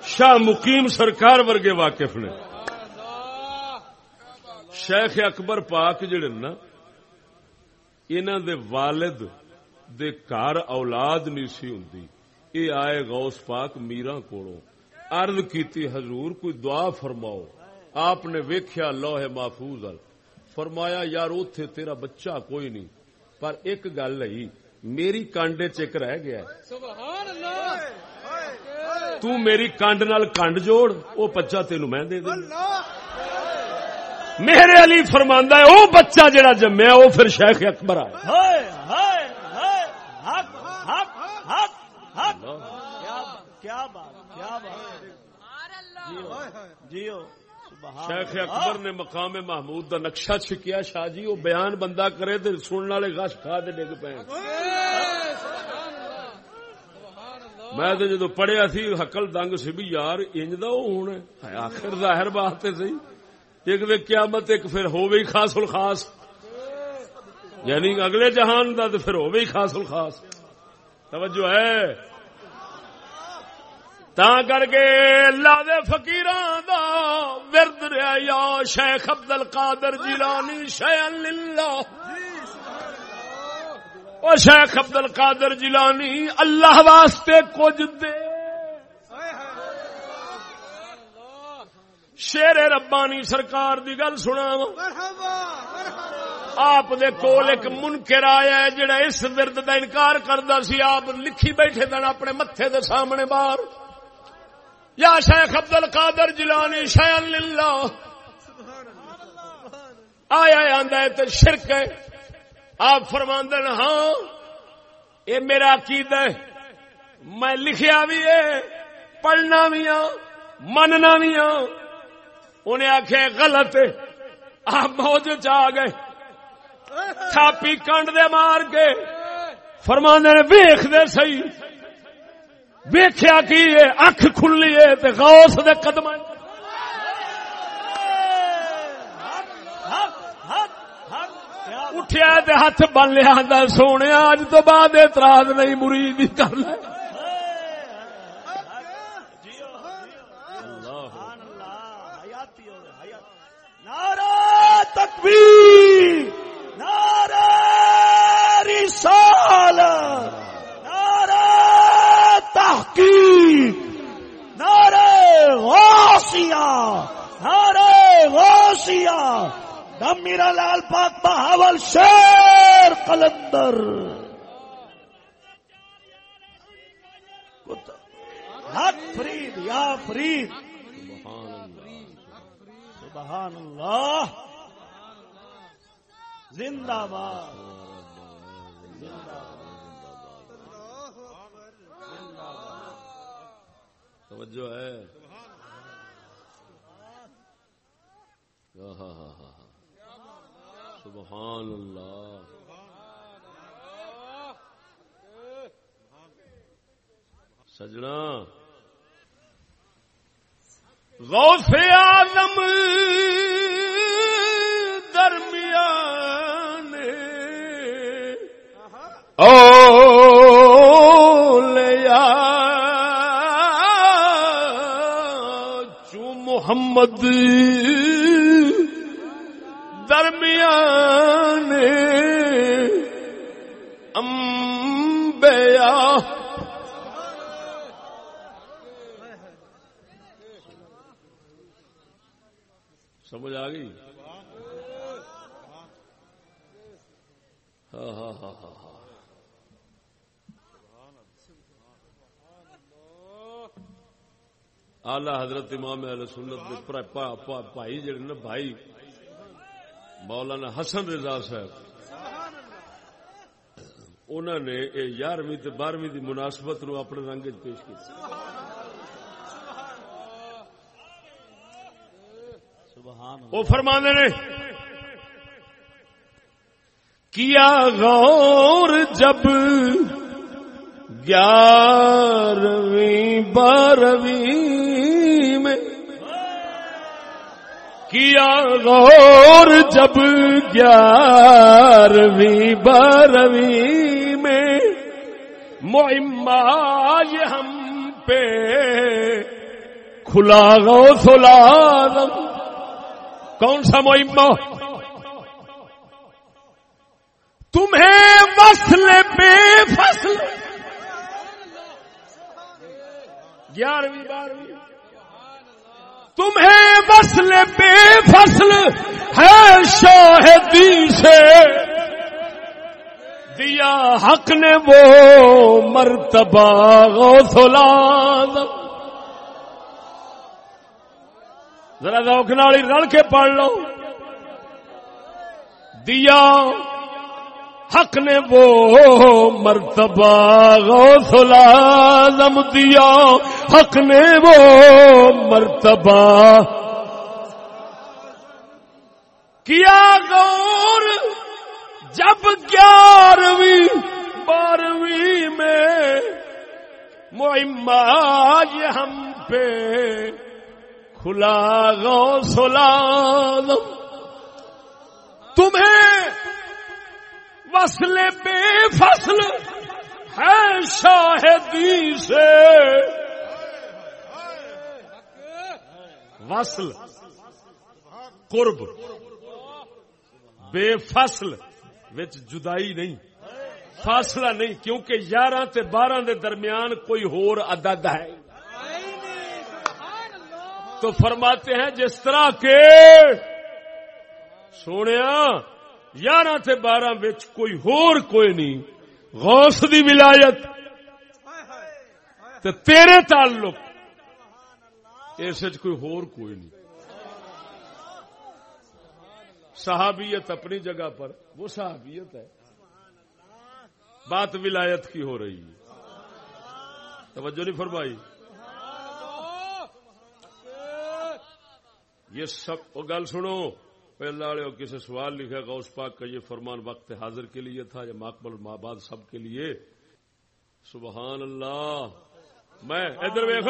شاہ مقیم سرکار ورگے واقف نے۔ شیخ اکبر پاک جڑے نا، انہاں دے والد دے گھر اولاد نہیں سی ہوندی۔ اے آئے غوث پاک میرا کوڑوں عرض کیتی، حضور کوئی دعا فرماؤ۔ آپ نے ویکھیا لوح محفوظ ال۔ فرمایا، یار اوتھے تیرا بچہ کوئی نہیں۔ پر ایک گل ہے میری کانڈے چک رہ گیا۔ ہے تو میری کانڈ نال کانڈ جوڑ وہ بچہ تینو میں دے دوں میرے علی فرماندہ ہے وہ بچہ جڑا جمیا وہ پھر شیخ اکبر آیا سبحان شیخ۔ اکبر نے مقام محمود دا نقشہ چھکیا شاہ جی وہ بیان بندہ کرے تو سننے والے گش کھا دے ڈگ پے میں تو جدو پڑھیا سی حقل دنگ سی بھی یار انج دا وہ ہونا آخر ظاہر بات ہے صحیح ایک دے قیامت ایک پھر ہو گئی خاص الخاص یعنی اگلے جہان دا تو پھر ہو گئی خاص الخاص توجہ ہے تا کر کے اللہ دے فقیراں دا ورد رہا یا شیخ عبد القادر جیلانی شیئن للہ او شیخ عبد القادر جیلانی اللہ واسطے کچھ دے۔ شیر ربانی سرکار دی گل سنا آپ دے کول ایک منکر آیا ہے جڑا اس ورد دا انکار کردا سی، آپ لکھی بیٹھے دن اپنے متھے دے سامنے باہر۔ یا شیخ عبد القادر جلانی شیئن للہ۔ آیا آندا ہے تے شرک ہے۔ آپ فرماندن ہاں اے میرا عقید ہے۔ میں لکھیا بھی ہے، پڑھنا بھی ہاں مننا بھی ہاں۔ انہیں آخیا غلط ہے۔ آپ موج چ گئے۔ تھاپی کنڈ دے مار کے۔ فرماندے نے ویخ دے سی ویخیا کی اکھ کھلی ہے تے غوث دے قدم حق حق حق کیا اٹھیا تے ہاتھ بن لیا سونے اج تو بعد اعتراض نہیں، مرید کر لے سبحان اللہ نعرہ تکبیر، نعرہ رسالت، نعرہ تحقیق، نعرہ غوثیہ نعرہ غوثیہ دم میرا لال پاک بہاول شیر قلندر۔ حق فرید، یا فرید۔ سبحان اللہ۔ زندہ باد۔ توجہ ہے۔ ہاں ہاں ہاں ہاں سبحان اللہ۔ سجنا۔ غوث آدم درمیان اولیاء چو محمد سمجھ آ گئی؟ ہاں ہاں ہاں ہاں ہاں۔ آلہ حضرت امام اہل سنت بھائی جڑے نا، بھائی مولانا حسن رضا صاحب۔ انہوں نے یہ یارویں بارہویں دی مناسبت نو اپنے رنگ پیش سبحان وہ فرمانے نے کیا غور جب گیارہویں بارہویں کیا غور جب گیارہویں بارہویں میں معمہ یہ ہم پہ کھلا گو سلام کون سا معمہ؟ تمہیں وصل بے فصل۔ گیارہویں بارہویں۔ تمہیں وصل بے فصل ہے شاہدی سے۔ دیا حق نے وہ مرتبہ غوث العالم ذرا ذوق نال رل کے پڑھ لو۔ دیا حق نے وہ مرتبہ غوث العظم دیا۔ حق نے وہ مرتبہ کیا غور۔ جب گیارہویں، بارہویں میں معمہ یہ ہم پہ، کھلا غوث العظم تمہیں وصل بے فصل ہے شاہدی سے۔ وصل، قرب۔ بے فصل وچ جدائی نہیں۔ فاصلہ نہیں، کیونکہ یارہ تے بارہ دے درمیان کوئی ہور عدد ہے۔ تو فرماتے ہیں جس طرح کے سونے یارہ تے بارہ بچ کوئی ہور کوئی نہیں۔ غوث دی ولایت۔ تے تیرے تعلق۔ اس کوئی ہور کوئی نہیں۔ صحابیت اپنی جگہ پر، وہ صحابیت ہے۔ بات ولایت کی ہو رہی ہے۔ توجہ نہیں فرمائی۔ یہ سب گل سنو۔ پہلے والے کسی سوال لکھا گا، اس پاک کا یہ فرمان وقت حاضر کے لیے تھا، یا ماکبل ماباد سب کے لیے۔ سبحان اللہ۔ میں، ادھر ویخ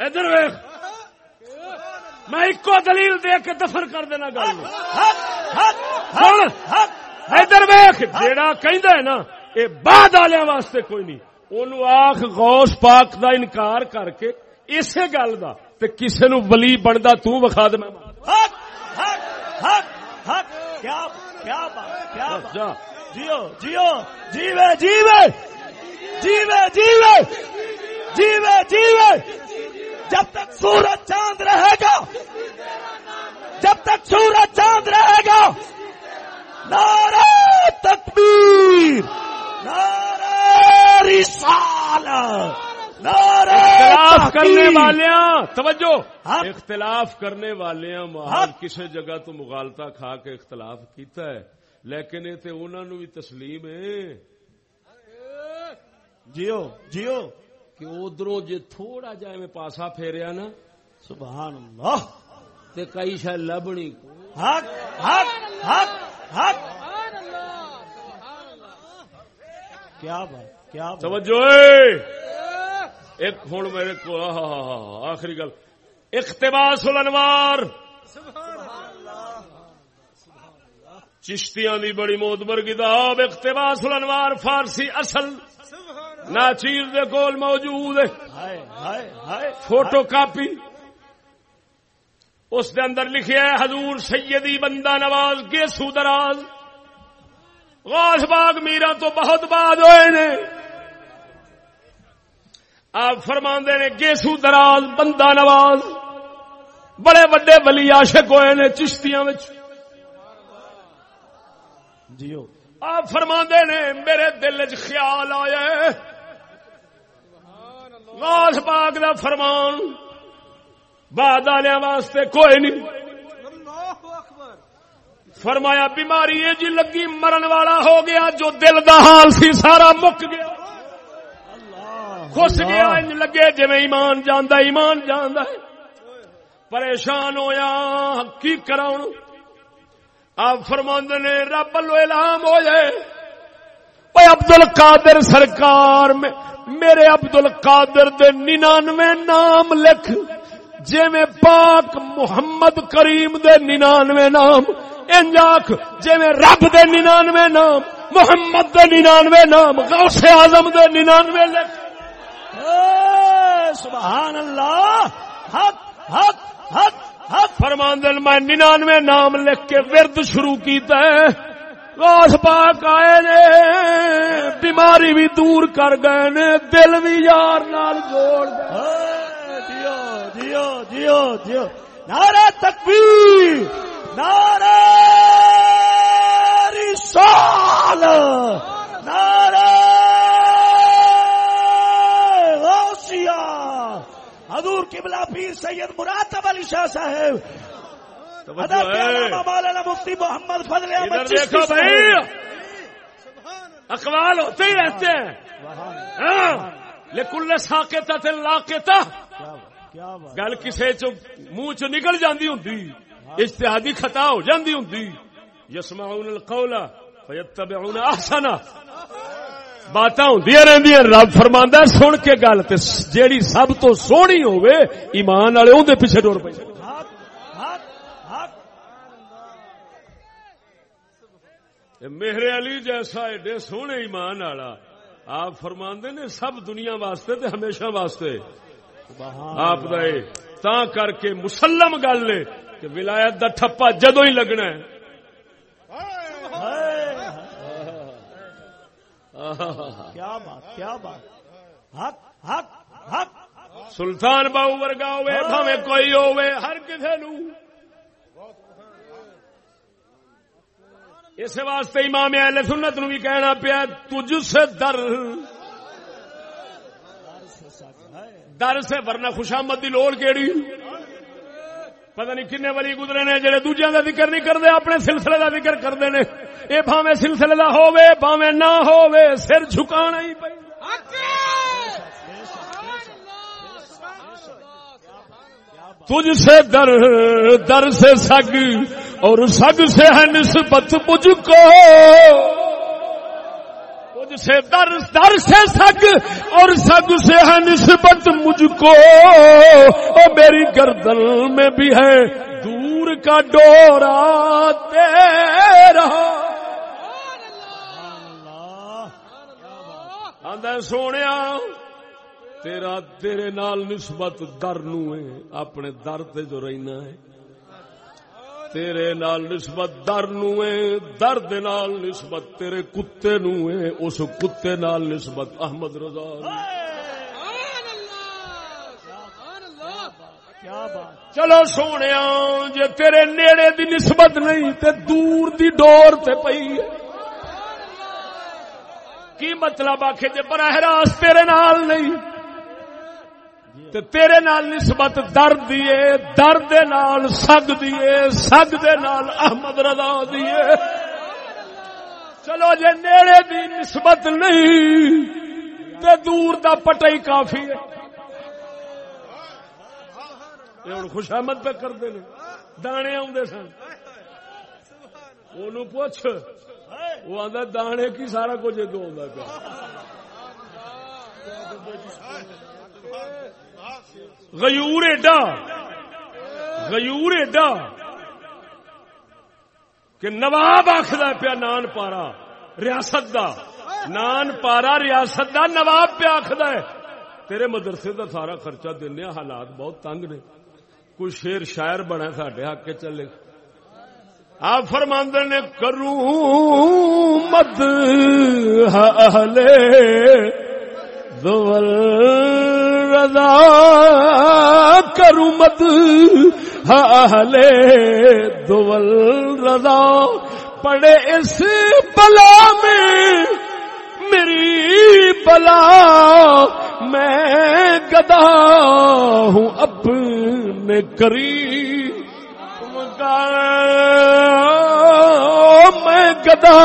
ادھر ویخ میں ایک دلیل دے کے دفن کر دینا گل ہاں، ہاں، ہاں۔ ادھر ویخ جیڑا کہ نا یہ بعد والے واسطے کوئی نہیں۔ ان آخ غوث پاک دا انکار کر کے اسی گل کا کسی نو ولی بنتا تخا د میں۔ حق حق کیا کیا بات کیا بات۔ جیو جیو جیوے جیوے۔ جیوے جیوے۔ جیوے جیوے۔ جب تک سورج چاند رہے گا جب تک سورج چاند رہے گا نعرہ تکبیر نعرہ رسالت۔ اختلاف کرنے والیاں توجہ! اختلاف کرنے والیاں محل کسی جگہ تو مغالتا کھا کے اختلاف کیتا ہے لیکن یہ تو انہوں نے بھی تسلیم ہے۔ جیو جیو! کہ ادھر جی تھوڑا جا میں پاسا پھیریا نا سبحان اللہ! تے کئی شاید لبنی حق! حق! حق! حق! کیا بات کیا توجہ ایک ہوں میرے کو آخری گل۔ اختباس الانوار۔ چشتیاں دی بڑی موتبر کتاب اختباس الانوار فارسی اصل۔ ناچیر دے کول موجود ہے۔ Photo copy. اس دے اندر لکھے ہے، حضور سیدی بندہ نواز گیسو دراز۔ غوث باغ میرا تو بہت بعد ہوئے نے۔ آپ فرما نے گیسو دراز، بندہ نواز۔ بڑے وڈے بلی عاشق ہوئے نے چشتیاں جیو۔ آپ فرما نے میرے دل چ خیال آیا غوث پاک دا فرمان۔ بعد آنے واسطے کوئی نہیں۔ فرمایا، بیماری جی لگی مرن والا ہو گیا جو دل دا حال سی سارا مک گیا۔ خوش گیا انج لگے جی ایمان جانا ایمان جانا ہے۔ پریشان ہویا کی کراؤ آپ فرما نے رب لو اعلام ہو جائے اے عبد القادر سرکار میں میرے عبد القادر دے ننانوے نام لکھ۔ جی میں پاک محمد کریم دے ننانوے نام۔ انجاک جی میں رب دے ننانوے نام محمد دے ننانوے نام غوث اعظم دے ننانوے لکھ۔ سبحان اللہ حق حق حق حق۔ فرماندن میں ننانوے نام لکھ کے ورد شروع کیتا ہے۔ غوث پاک آئے نے بیماری بھی دور کر گئے نے دل بھی یار نال جوڑ جیو جیو جیو جیو۔ نعرہ تکبیر نعرہ رسال نعرہ حضور قبلہ پیر سید مراتب علی شاہ صاحب۔ مولانا مفتی محمد فضل احمد دیکھو بھائی۔ اقوال ہوتے ہی رہتے ہیں۔ ہاں۔ لیکن ساکتا تے لاکتا گل کسے چ منہ چ نکل جاندی ہوں اشتہادی خطا ہو جاندی ہوں یسمعون القول فیتبعون احسنا باتاں ہوندیاں رہندیاں، رب فرماندا سن کے گل تے جیڑی سب تو سونی ہوے ایمان والے اون دے پیچھے ٹر پے میرے علی جیسا ایڈے سونے ایمان والا، آپ فرما نے سب دنیا واسطے تے ہمیشہ واسطے۔ آپ تا کر کے مسلم گل لے کہ ولایت دا ٹھپا جدو ہی لگنا ہے۔ کیا بات کیا بات حق حق حق سلطان باؤ ورگا ہوئے بھاوے کوئی ہوئے ہر کسی نو۔ اس واسطے امام اہل سنت نو بھی کہنا پیا تجھ سے در۔ در سے ورنہ خوشامد کی لوڑ کیڑی؟ پتہ نہیں کنے والی گزرے نے جڑے دوجیاں دا ذکر نہیں کرتے، اپنے سلسلے دا ذکر کرتے نے۔ اے بھاویں سلسلے دا ہووے، بھاویں نہ ہووے، سر جھکانا ہی پئی تجھ سے در در سے سگ، اور سگ سے ہے نسبت مجھ کو۔ تجھ سے در در سے سگ اور سگ سے ہے نسبت مجھ کو۔ اور میری گردن میں بھی ہے دور کا ڈورا تیرا۔ سونے تیرا تیرے نال نسبت در نو ہے، اپنے در تے جو رہنا ہے۔ تیرے نال نسبت در نو ہے در دے نال نسبت تیرے کتے نو اس کتے نال نسبت احمد رضا۔ چلو سونے جے تیرے نیڑے دی نسبت نہیں تے دور دی ڈور تے پئی کی مطلب آخ جی براہ راست تیرے نال نہیں؟ تے تیرے نال نسبت درد دیے درد دے نال سگ دیے سگ دے نال احمد رضا دیے چلو جے نیڑے دی نسبت نہیں، تے دور دا پٹائی کافی ہے۔ ہوں خوشامد پہ کرتے ہیں دانے آدھے سن۔ وہ پوچھ وہ آدھا دانے کی سارا کچھ ادو آتا غیور ایڈا غیور ایڈا کہ نواب آخر پیا نان پارا ریاست دا نان پارا ریاست دا نواب پیا آخر تیرے مدرسے دا سارا خرچہ دینے حالات بہت تنگ نے۔ کوئی شیر شاعر بنا سڈے حق کے چلے۔ آپ فرماندے نے، کروں مد دول رضا کروں مد اہلے دول رضا۔ پڑے اس بلا میں، میری بلا۔ میں گدا ہوں اپنے کری میں گدا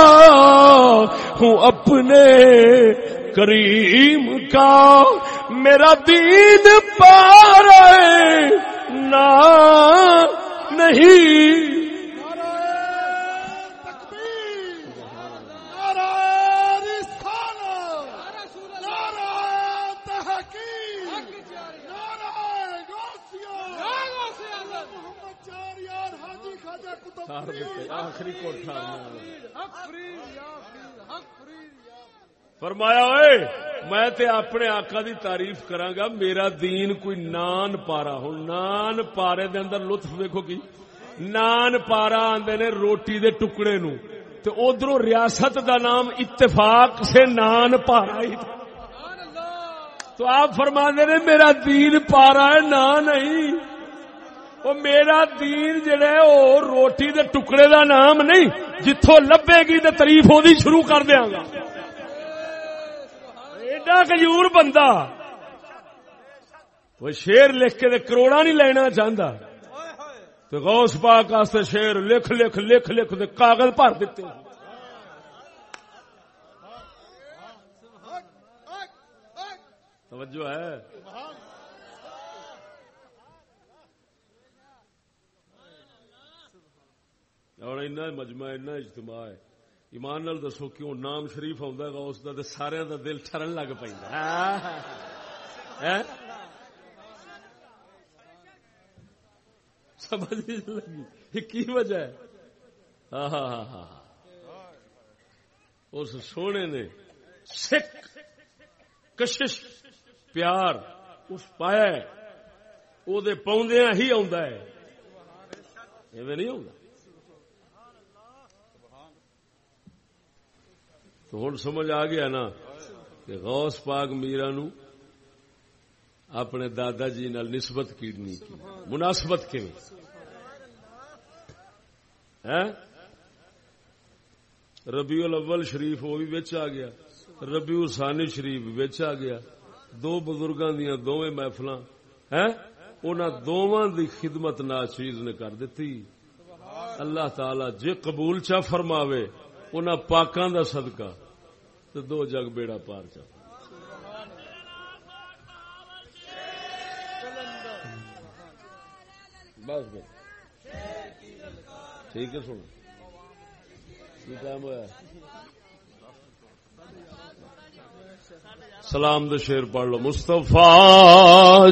ہوں اپنے کریم کا میرا دین پار نہ نہیں آخری فرمایا ہوئے میں تے اپنے آقا دی تعریف کراگا میرا دین کوئی نان پارا ہوں نان پارے دے اندر لطف ویکو کی؟ نان پارا آدھے نے روٹی دے ٹکڑے نو، تے ادھر ریاست دا نام اتفاق سے نان پارا ہی تو آپ فرما دے میرا دین پارا ہے، نان نہیں۔ وہ میرا دین جڑا ہے وہ روٹی دے ٹکڑے دا نام نہیں جتوں لبے گی تو تاریف وہ شروع کر دیا گا۔ ایڈا کجور بندہ۔ وہ شیر لکھ کے کروڑا نہیں لینا چاہتا تو غوث پاک واسطے شیر لکھ لکھ لکھ لکھ دے کاغذ بھر دیتے۔ توجہ ہے۔ اور اینا مجمع اینا اجتماع ہے۔ ایمان نال دسو کیوں نام شریف آتا گا اس کا سارا دا دل ٹرن لگ پہ سمجھ نہیں لگی۔ یہ کی وجہ ہے؟ ہاں ہاں ہاں ہاں اس سونے نے سکھ کشش پیار اس پایا وہ پاؤندیا ہی آ نہیں آ تو ہوں سمجھ آ گیا نا کہ غوث پاک میرا نو اپنے دادا جی نال نسبت کیڑنی کی۔ مناسبت کی ربیع الاول شریف وہ بھی بچ آ گیا۔ ربیع ثانی شریف بچ آ گیا۔ دو بزرگاں دیا دونوں محفل دونوں دی خدمت نا چیز نے کر دیتی اللہ تعالی جے قبول چا فرماوے، انہاں پاکاں دا صدقہ۔ تو دو جگ بیڑا پار چا۔ بس بس۔ ٹھیک ہے سن ٹائم ہوا سلام دشیر پڑھ لو۔ مستفا